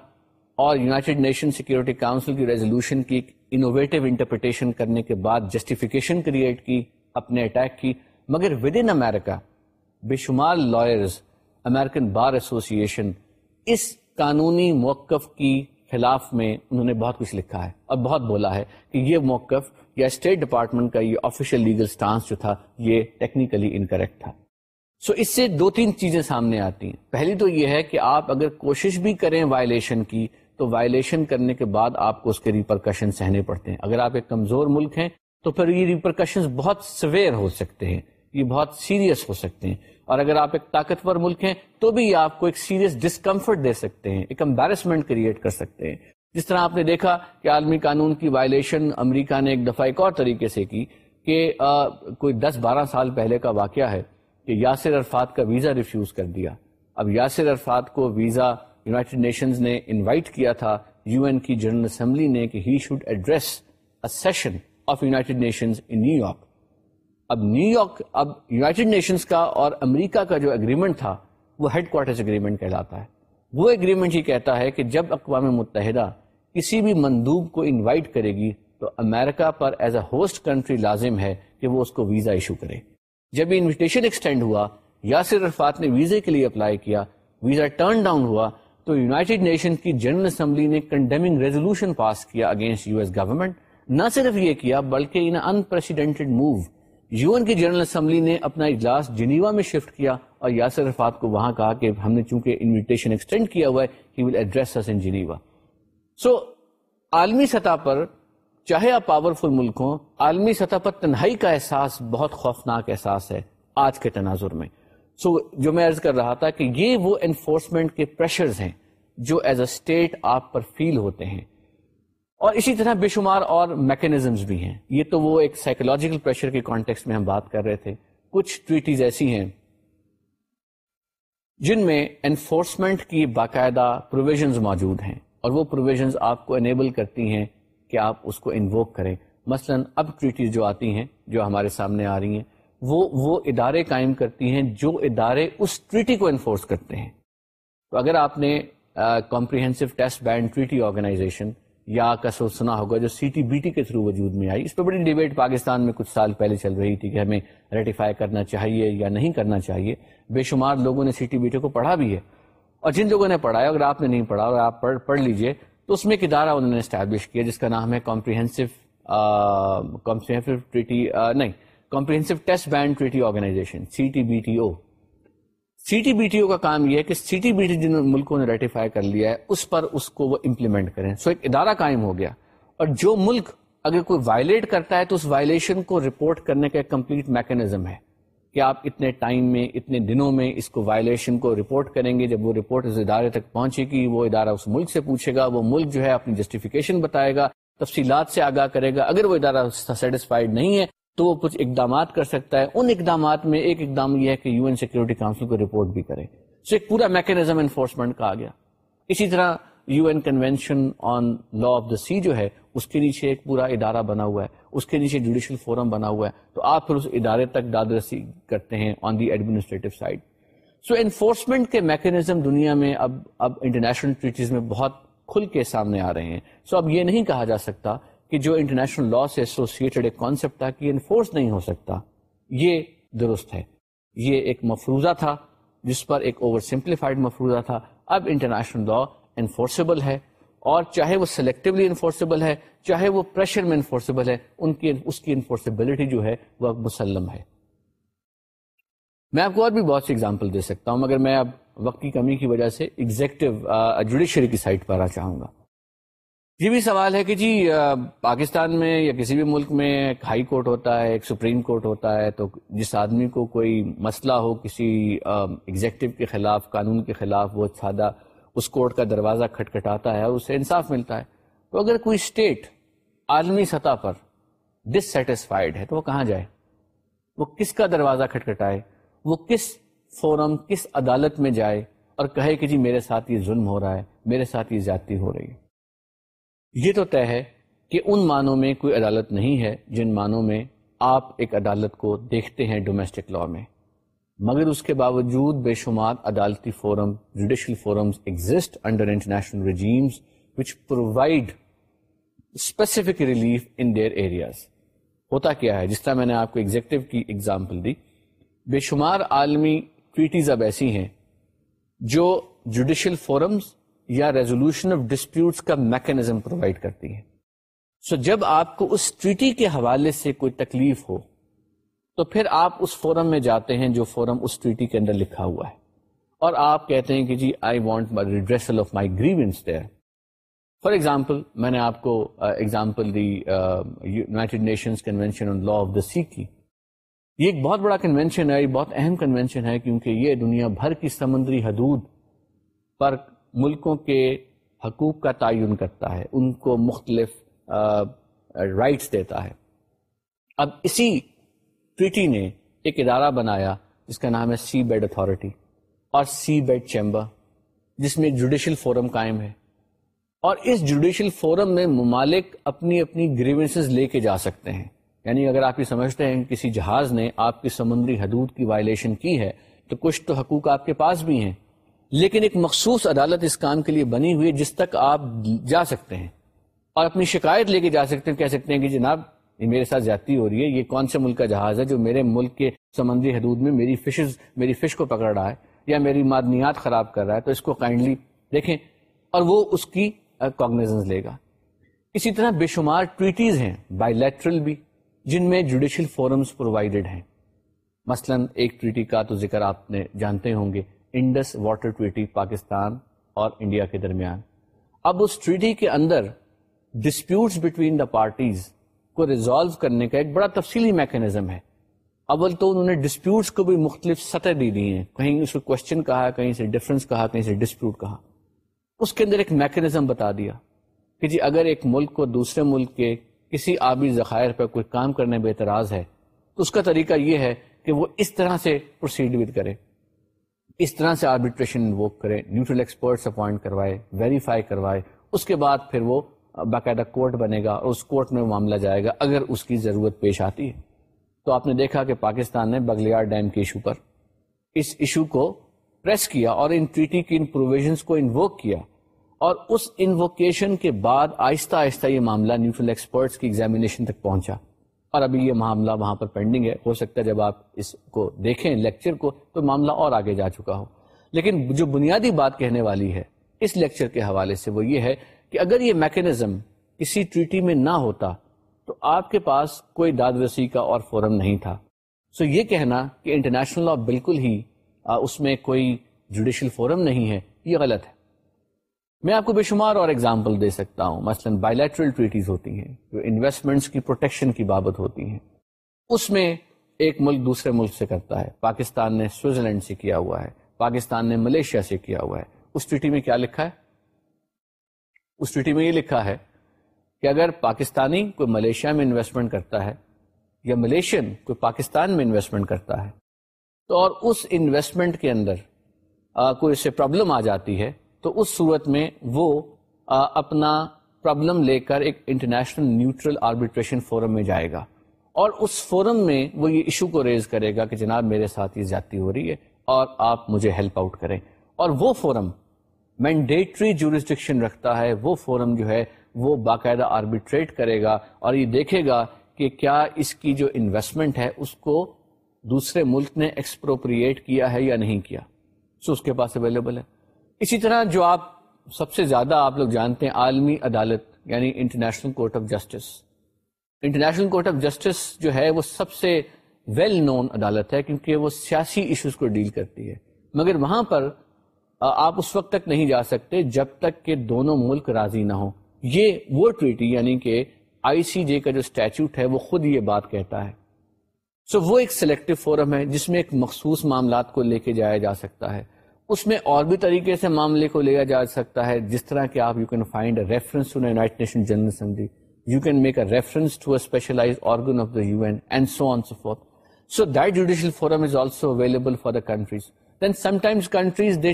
[SPEAKER 1] اور یوناٹیڈ نیشن سیکورٹی کاؤنسل کی ریزولوشن کی انوویٹو انٹرپریٹیشن کرنے کے بعد جسٹیفیکیشن کریٹ کی اپنے اٹیک کی مگر ود ان امیرکا بے شمار لائرز امریکن بار ایشن اس قانونی موقف کی خلاف میں انہوں نے بہت کچھ لکھا ہے اور بہت بولا ہے کہ یہ موقف یا اسٹیٹ ڈپارٹمنٹ کا یہ آفیشیل لیگل سٹانس جو تھا یہ ٹیکنیکلی انکریکٹ تھا سو so اس سے دو تین چیزیں سامنے آتی ہیں پہلی تو یہ ہے کہ آپ اگر کوشش بھی کریں وائلیشن کی تو وائلیشن کرنے کے بعد آپ کو اس کے ریپرکشن سہنے پڑتے ہیں اگر آپ ایک کمزور ملک ہیں تو پھر یہ ریپرکشن بہت سویر ہو سکتے ہیں یہ بہت سیریس ہو سکتے ہیں اور اگر آپ ایک طاقتور ملک ہیں تو بھی یہ آپ کو ایک سیریس ڈسکمفرٹ دے سکتے ہیں ایک امبیرسمنٹ کریٹ کر سکتے ہیں جس طرح آپ نے دیکھا کہ عالمی قانون کی وائلیشن امریکہ نے ایک دفعہ ایک اور طریقے سے کی کہ آ, کوئی دس بارہ سال پہلے کا واقعہ ہے کہ یاسر عرفات کا ویزا ریفیوز کر دیا اب یاسر عرفات کو ویزا نیشنز نے انوائٹ کیا تھا یو این کی جنرل اسمبلی نے کہ he should address session of nations in New York اب نیو یارک اب یونائٹڈ نیشنز کا اور امریکہ کا جو اگریمنٹ تھا وہ ہیڈ کوارٹرز اگریمنٹ کہلاتا ہے وہ اگریمنٹ ہی کہتا ہے کہ جب اقوام متحدہ کسی بھی مندوب کو انوائٹ کرے گی تو امریکہ پر ایز اے ہوسٹ کنٹری لازم ہے کہ وہ اس کو ویزا ایشو کرے جب انویٹیشن ایکسٹینڈ ہوا یاسر عرفات نے ویزے کے لیے اپلائی کیا ویزا ٹرن ڈاؤن ہوا تو یوناٹیڈ نیشن کی جنرل اسمبلی نے کنڈیمنگ ریزولوشن پاس کیا اگینسٹ یو ایس گورنمنٹ نہ صرف یہ کیا بلکہ in unprecedented move U N کی جنرل اسمبلی نے اپنا اجلاس جنیوا میں شفٹ کیا اور یاسر رفات کو وہاں کہا کہ ہم نے چونکہ انویٹیشن ایکسٹینڈ کیا ہوا ہے he will address us in Geneva so عالمی سطح پر چاہے آپ پاورفل ملک ہوں عالمی سطح پر تنہائی کا احساس بہت خوفناک احساس ہے آج کے تناظر میں سو so, جو میں ارض کر رہا تھا کہ یہ وہ انفورسمنٹ کے پریشرز ہیں جو ایز اے اسٹیٹ آپ پر فیل ہوتے ہیں اور اسی طرح بے شمار اور میکینزمس بھی ہیں یہ تو وہ ایک سائیکولوجیکل پریشر کے کانٹیکس میں ہم بات کر رہے تھے کچھ ٹویٹیز ایسی ہیں جن میں انفورسمنٹ کی باقاعدہ پروویژنز موجود ہیں اور وہ پروویژنز آپ کو انیبل کرتی ہیں کہ آپ اس کو انووک کریں مثلا اب ٹویٹیز جو آتی ہیں جو ہمارے سامنے آ رہی ہیں وہ وہ ادارے قائم کرتی ہیں جو ادارے اس ٹریٹی کو انفورس کرتے ہیں تو اگر آپ نے comprehensive test ban treaty organization یا کا سو سنا ہوگا جو سی ٹی بی ٹی کے تھرو وجود میں آئی اس پہ بڑی ڈیبیٹ پاکستان میں کچھ سال پہلے چل رہی تھی کہ ہمیں ریٹیفائی کرنا چاہیے یا نہیں کرنا چاہیے بے شمار لوگوں نے سی ٹی بی ٹی کو پڑھا بھی ہے اور جن لوگوں نے پڑھایا اگر آپ نے نہیں پڑھا اور آپ پڑھ پڑھ لیجیے تو اس میں ایک ادارہ انہوں نے اسٹیبلش کیا جس کا نام ہے کمپریہنسو کمپریہنسو ٹریٹی نہیں comprehensive test ban treaty organization C T B T O C T B T O کا کام یہ ہے کہ سی ٹی بی ٹی جن ملکوں نے ریٹیفائی کر لیا ہے اس پر اس کو وہ امپلیمنٹ کریں سو so, ایک ادارہ قائم ہو گیا اور جو ملک اگر کوئی وائلیٹ کرتا ہے تو اس وائلیشن کو رپورٹ کرنے کا ایک کمپلیٹ میکینزم ہے کہ آپ اتنے ٹائم میں اتنے دنوں میں اس کو وائلیشن کو رپورٹ کریں گے جب وہ رپورٹ اس ادارے تک پہنچے گی وہ ادارہ اس ملک سے پوچھے گا وہ ملک جو ہے اپنی جسٹیفیکیشن بتائے گا تفصیلات سے آگاہ کرے گا اگر وہ ادارہ سیٹسفائیڈ نہیں ہے تو وہ کچھ اقدامات کر سکتا ہے ان اقدامات میں ایک اقدام یہ ہے کہ یو این سیکورٹی کاؤنسل کو رپورٹ بھی کرے سو ایک پورا میکینزم انفورسمنٹ کا آ گیا اسی طرح U N convention on law of the sea جو ہے اس کے نیچے ایک پورا ادارہ بنا ہوا ہے اس کے نیچے جوڈیشل فورم بنا ہوا ہے تو آپ پھر اس ادارے تک داد رسی کرتے ہیں on the administrative side so enforcement کے میکینزم دنیا میں اب اب انٹرنیشنل ٹریٹیز میں بہت کھل کے سامنے آ رہے ہیں سو so اب یہ نہیں کہا جا سکتا کہ جو انٹرنیشنل لا سے ایسوسیٹڈ ایک کانسیپٹ تھا کہ انفورس نہیں ہو سکتا یہ درست ہے یہ ایک مفروضہ تھا جس پر ایک اوور سمپلیفائڈ مفروضہ تھا اب انٹرنیشنل لا انفورسبل ہے اور چاہے وہ سلیکٹولی انفورسبل ہے چاہے وہ پریشر میں انفورسبل ہے ان کی اس کی انفورسبلٹی جو ہے وہ مسلم ہے میں آپ کو اور بھی بہت سی اگزامپل دے سکتا ہوں مگر میں اب وقت کی کمی کی وجہ سے ایگزیکٹو جوڈیشری کی سائٹ پر آنا چاہوں گا یہ بھی سوال ہے کہ جی پاکستان میں یا کسی بھی ملک میں ایک ہائی کورٹ ہوتا ہے ایک سپریم کورٹ ہوتا ہے تو جس آدمی کو کوئی مسئلہ ہو کسی ایگزیکٹو کے خلاف قانون کے خلاف وہ سادہ اس کورٹ کا دروازہ کھٹکھٹاتا ہے اور اسے انصاف ملتا ہے تو اگر کوئی اسٹیٹ عالمی سطح پر ڈس سیٹسفائڈ ہے تو وہ کہاں جائے وہ کس کا دروازہ کھٹکھٹائے وہ کس فورم کس عدالت میں جائے اور کہے کہ جی میرے ساتھ یہ ظلم ہو رہا ہے میرے ساتھ یہ زیادتی ہو رہی ہے یہ تو طے ہے کہ ان معنوں میں کوئی عدالت نہیں ہے جن معنوں میں آپ ایک عدالت کو دیکھتے ہیں ڈومیسٹک لاء میں مگر اس کے باوجود بے شمار عدالتی forum judicial forums exist under international regimes which provide specific relief in their areas ہوتا کیا ہے جس طرح میں نے آپ کو ایگزیکٹو کی ایگزامپل دی بے شمار عالمی اب ایسی ہیں جو جوڈیشل فورمز یا ریزولوشن آف ڈسپیوٹس کا میکینزم پرووائڈ کرتی ہے سو so جب آپ کو اس ٹریٹی کے حوالے سے کوئی تکلیف ہو تو پھر آپ اس فورم میں جاتے ہیں جو فورم اس ٹریٹی کے اندر لکھا ہوا ہے اور آپ کہتے ہیں کہ جی I want my my redressal of grievance for example میں نے آپ کو ایگزامپل دی کی یہ کنوینشن بہت بڑا کنوینشن ہے یہ بہت اہم کنوینشن ہے کیونکہ یہ دنیا بھر کی سمندری حدود پر ملکوں کے حقوق کا تعین کرتا ہے ان کو مختلف رائٹس دیتا ہے اب اسی ٹریٹی نے ایک ادارہ بنایا جس کا نام ہے سی بیڈ اتھارٹی اور سی بیڈ چیمبر جس میں جوڈیشل فورم قائم ہے اور اس جوڈیشل فورم میں ممالک اپنی اپنی گریونسز لے کے جا سکتے ہیں یعنی اگر آپ یہ سمجھتے ہیں کسی جہاز نے آپ کی سمندری حدود کی وائلیشن کی ہے تو کچھ تو حقوق آپ کے پاس بھی ہیں لیکن ایک مخصوص عدالت اس کام کے لیے بنی ہوئی جس تک آپ جا سکتے ہیں اور اپنی شکایت لے کے جا سکتے ہیں کہہ سکتے ہیں کہ جناب یہ میرے ساتھ زیادتی ہو رہی ہے یہ کون سے ملک کا جہاز ہے جو میرے ملک کے سمندری حدود میں میری میری فشز فش کو پکڑ رہا ہے یا میری معدنیات خراب کر رہا ہے تو اس کو کائنڈلی دیکھیں اور وہ اس کی کوگنیزنس لے گا اسی طرح بے شمار ٹویٹیز ہیں بائی لیٹرل بھی جن میں جوڈیشل فورمز پرووائڈیڈ ہیں مثلا ایک ٹویٹی کا تو ذکر آپ نے جانتے ہوں گے انڈس واٹر ٹریٹی پاکستان اور انڈیا کے درمیان اب اس ٹریٹی کے اندر ڈسپیوٹس بٹوین دا پارٹیز کو ریزالو کرنے کا ایک بڑا تفصیلی میکینزم ہے اول تو انہوں نے ڈسپیوٹس کو بھی مختلف سطح دی دی ہیں کہیں اس کو کوشچن کہا کہیں سے ڈفرینس کہا کہیں سے ڈسپیوٹ کہا اس کے اندر ایک میکینزم بتا دیا کہ جی اگر ایک ملک کو دوسرے ملک کے کسی آبی ذخائر پر کوئی کام کرنے میں اعتراض ہے تو اس کا طریقہ یہ ہے کہ وہ اس طرح سے پروسیڈ وتھ کرے اس طرح سے آربیٹریشن انووک کرے نیوٹرل ایکسپرٹس اپوائنٹ کروائے ویریفائی کروائے اس کے بعد پھر وہ باقاعدہ کورٹ بنے گا اور اس کورٹ میں معاملہ جائے گا اگر اس کی ضرورت پیش آتی ہے تو آپ نے دیکھا کہ پاکستان نے بگلیار ڈیم کے ایشو پر اس ایشو کو پریس کیا اور ان ٹریٹی کی ان پروویژنس کو انووک کیا اور اس انوکیشن کے بعد آہستہ آہستہ یہ معاملہ نیوٹرل ایکسپرٹس کی ایگزامینیشن تک پہنچا اور ابھی یہ معاملہ وہاں پر پینڈنگ ہے ہو سکتا ہے جب آپ اس کو دیکھیں لیکچر کو تو معاملہ اور آگے جا چکا ہو لیکن جو بنیادی بات کہنے والی ہے اس لیکچر کے حوالے سے وہ یہ ہے کہ اگر یہ میکینزم کسی ٹریٹی میں نہ ہوتا تو آپ کے پاس کوئی داد رسی کا اور فورم نہیں تھا سو یہ کہنا کہ انٹرنیشنل لا بالکل ہی اس میں کوئی جوڈیشل فورم نہیں ہے یہ غلط ہے میں آپ کو بے شمار اور اگزامپل دے سکتا ہوں مثلا بائیلیٹرل ٹریٹیز ہوتی ہیں جو انویسٹمنٹس کی پروٹیکشن کی بابت ہوتی ہیں اس میں ایک ملک دوسرے ملک سے کرتا ہے پاکستان نے سوئٹزرلینڈ سے کیا ہوا ہے پاکستان نے ملیشیا سے کیا ہوا ہے اس ٹریٹی میں کیا لکھا ہے اس ٹریٹی میں یہ لکھا ہے کہ اگر پاکستانی کوئی ملیشیا میں انویسٹمنٹ کرتا ہے یا ملیشین کوئی پاکستان میں انویسٹمنٹ کرتا ہے تو اور اس انویسٹمنٹ کے اندر کوئی پرابلم آ جاتی ہے تو اس صورت میں وہ اپنا پرابلم لے کر ایک انٹرنیشنل نیوٹرل آربیٹریشن فورم میں جائے گا اور اس فورم میں وہ یہ ایشو کو ریز کرے گا کہ جناب میرے ساتھ یہ زیادتی ہو رہی ہے اور آپ مجھے ہیلپ آؤٹ کریں اور وہ فورم مینڈیٹری جورسٹکشن رکھتا ہے وہ فورم جو ہے وہ باقاعدہ آربیٹریٹ کرے گا اور یہ دیکھے گا کہ کیا اس کی جو انویسٹمنٹ ہے اس کو دوسرے ملک نے ایکسپروپریٹ کیا ہے یا نہیں کیا سو اس کے پاس اویلیبل ہے اسی طرح جو آپ سب سے زیادہ آپ لوگ جانتے ہیں عالمی عدالت یعنی International Court of Justice International Court of Justice جو ہے وہ سب سے ویل well نون عدالت ہے کیونکہ وہ سیاسی ایشوز کو ڈیل کرتی ہے مگر وہاں پر آپ اس وقت تک نہیں جا سکتے جب تک کہ دونوں ملک راضی نہ ہوں یہ وہ ٹویٹی یعنی کہ آئی سی جے کا جو اسٹیچوٹ ہے وہ خود یہ بات کہتا ہے سو so وہ ایک سلیکٹو فورم ہے جس میں ایک مخصوص معاملات کو لے کے جایا جا سکتا ہے اس میں اور بھی طریقے سے معاملے کو لیا جا سکتا ہے جس طرح کہ آپ you can find reference nation General Assembly you can make a reference to a specialized organ of the U N and so on so forth so that judicial forum is also available for the countries then sometimes countries they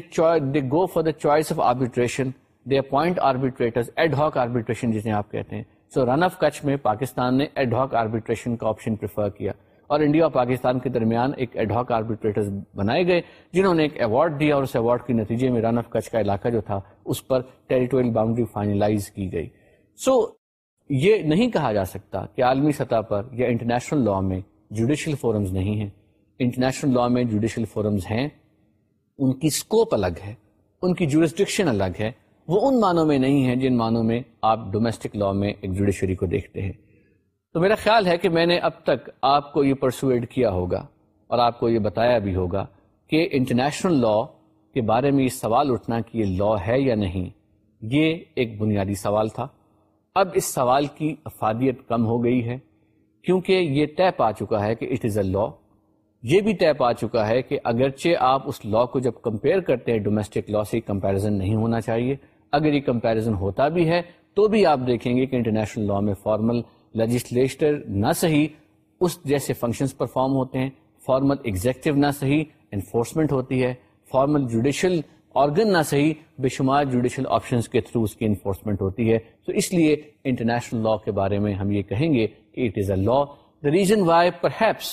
[SPEAKER 1] they go for the choice of arbitration they appoint arbitrator ad hoc arbitration جسے آپ کہتے ہیں سو رن آف کچھ میں پاکستان نے ایڈ ہاک آربیٹریشن کا آپشن پریفر کیا اور انڈیا اور پاکستان کے درمیان ایک ایڈاک آربیٹریٹر بنائے گئے جنہوں نے ایک ایوارڈ دیا اور اس ایوارڈ کے نتیجے میں رن آف کچھ کا علاقہ جو تھا اس پر ٹیریٹوریل باؤنڈری فائنلائز کی گئی سو so, یہ نہیں کہا جا سکتا کہ عالمی سطح پر یا انٹرنیشنل لا میں جوڈیشل فورمز نہیں ہیں انٹرنیشنل لا میں جوڈیشل فورمز ہیں ان کی اسکوپ الگ ہے ان کی جوڈسٹکشن الگ ہے وہ ان معنوں میں نہیں ہے جن معنوں میں آپ ڈومیسٹک لا میں ایک جوڈیشری کو دیکھتے ہیں تو میرا خیال ہے کہ میں نے اب تک آپ کو یہ پرسویڈ کیا ہوگا اور آپ کو یہ بتایا بھی ہوگا کہ انٹرنیشنل لا کے بارے میں یہ سوال اٹھنا کہ یہ لا ہے یا نہیں یہ ایک بنیادی سوال تھا اب اس سوال کی افادیت کم ہو گئی ہے کیونکہ یہ طے پا چکا ہے کہ اٹ از اے لا یہ بھی طے پا چکا ہے کہ اگرچہ آپ اس لا کو جب کمپیئر کرتے ہیں ڈومیسٹک لا سے کمپیریزن نہیں ہونا چاہیے اگر یہ کمپیریزن ہوتا بھی ہے تو بھی آپ دیکھیں گے کہ انٹرنیشنل لا میں فارمل لیجسلیٹر نہ صحیح اس جیسے فنکشنز پرفارم ہوتے ہیں فارمل ایگزیکٹو نہ صحیح انفورسمنٹ ہوتی ہے فارمل جوڈیشل آرگن نہ صحیح بے شمار جوڈیشل آپشنز کے تھرو اس کی انفورسمنٹ ہوتی ہے تو اس لیے انٹرنیشنل لا کے بارے میں ہم یہ کہیں گے کہ it is a law the reason why perhaps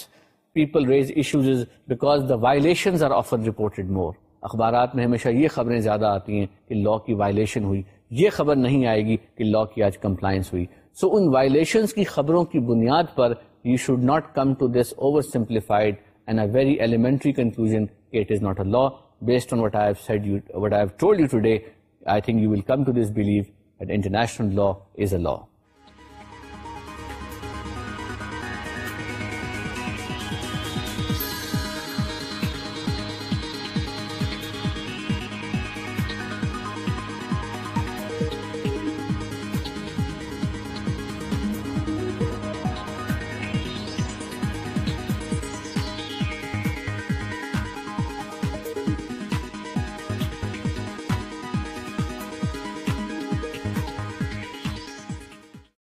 [SPEAKER 1] people raise issues because the violations are often reported more اخبارات میں ہمیشہ یہ خبریں زیادہ آتی ہیں کہ لا کی وائلیشن ہوئی یہ خبر نہیں آئے گی کہ لا کی آج کمپلائنس ہوئی سو so, ان وائلیشنس کی خبروں کی بنیاد پر you should not come to this over simplified and a very elementary conclusion it is not a law based on what I'd this believe international law is a law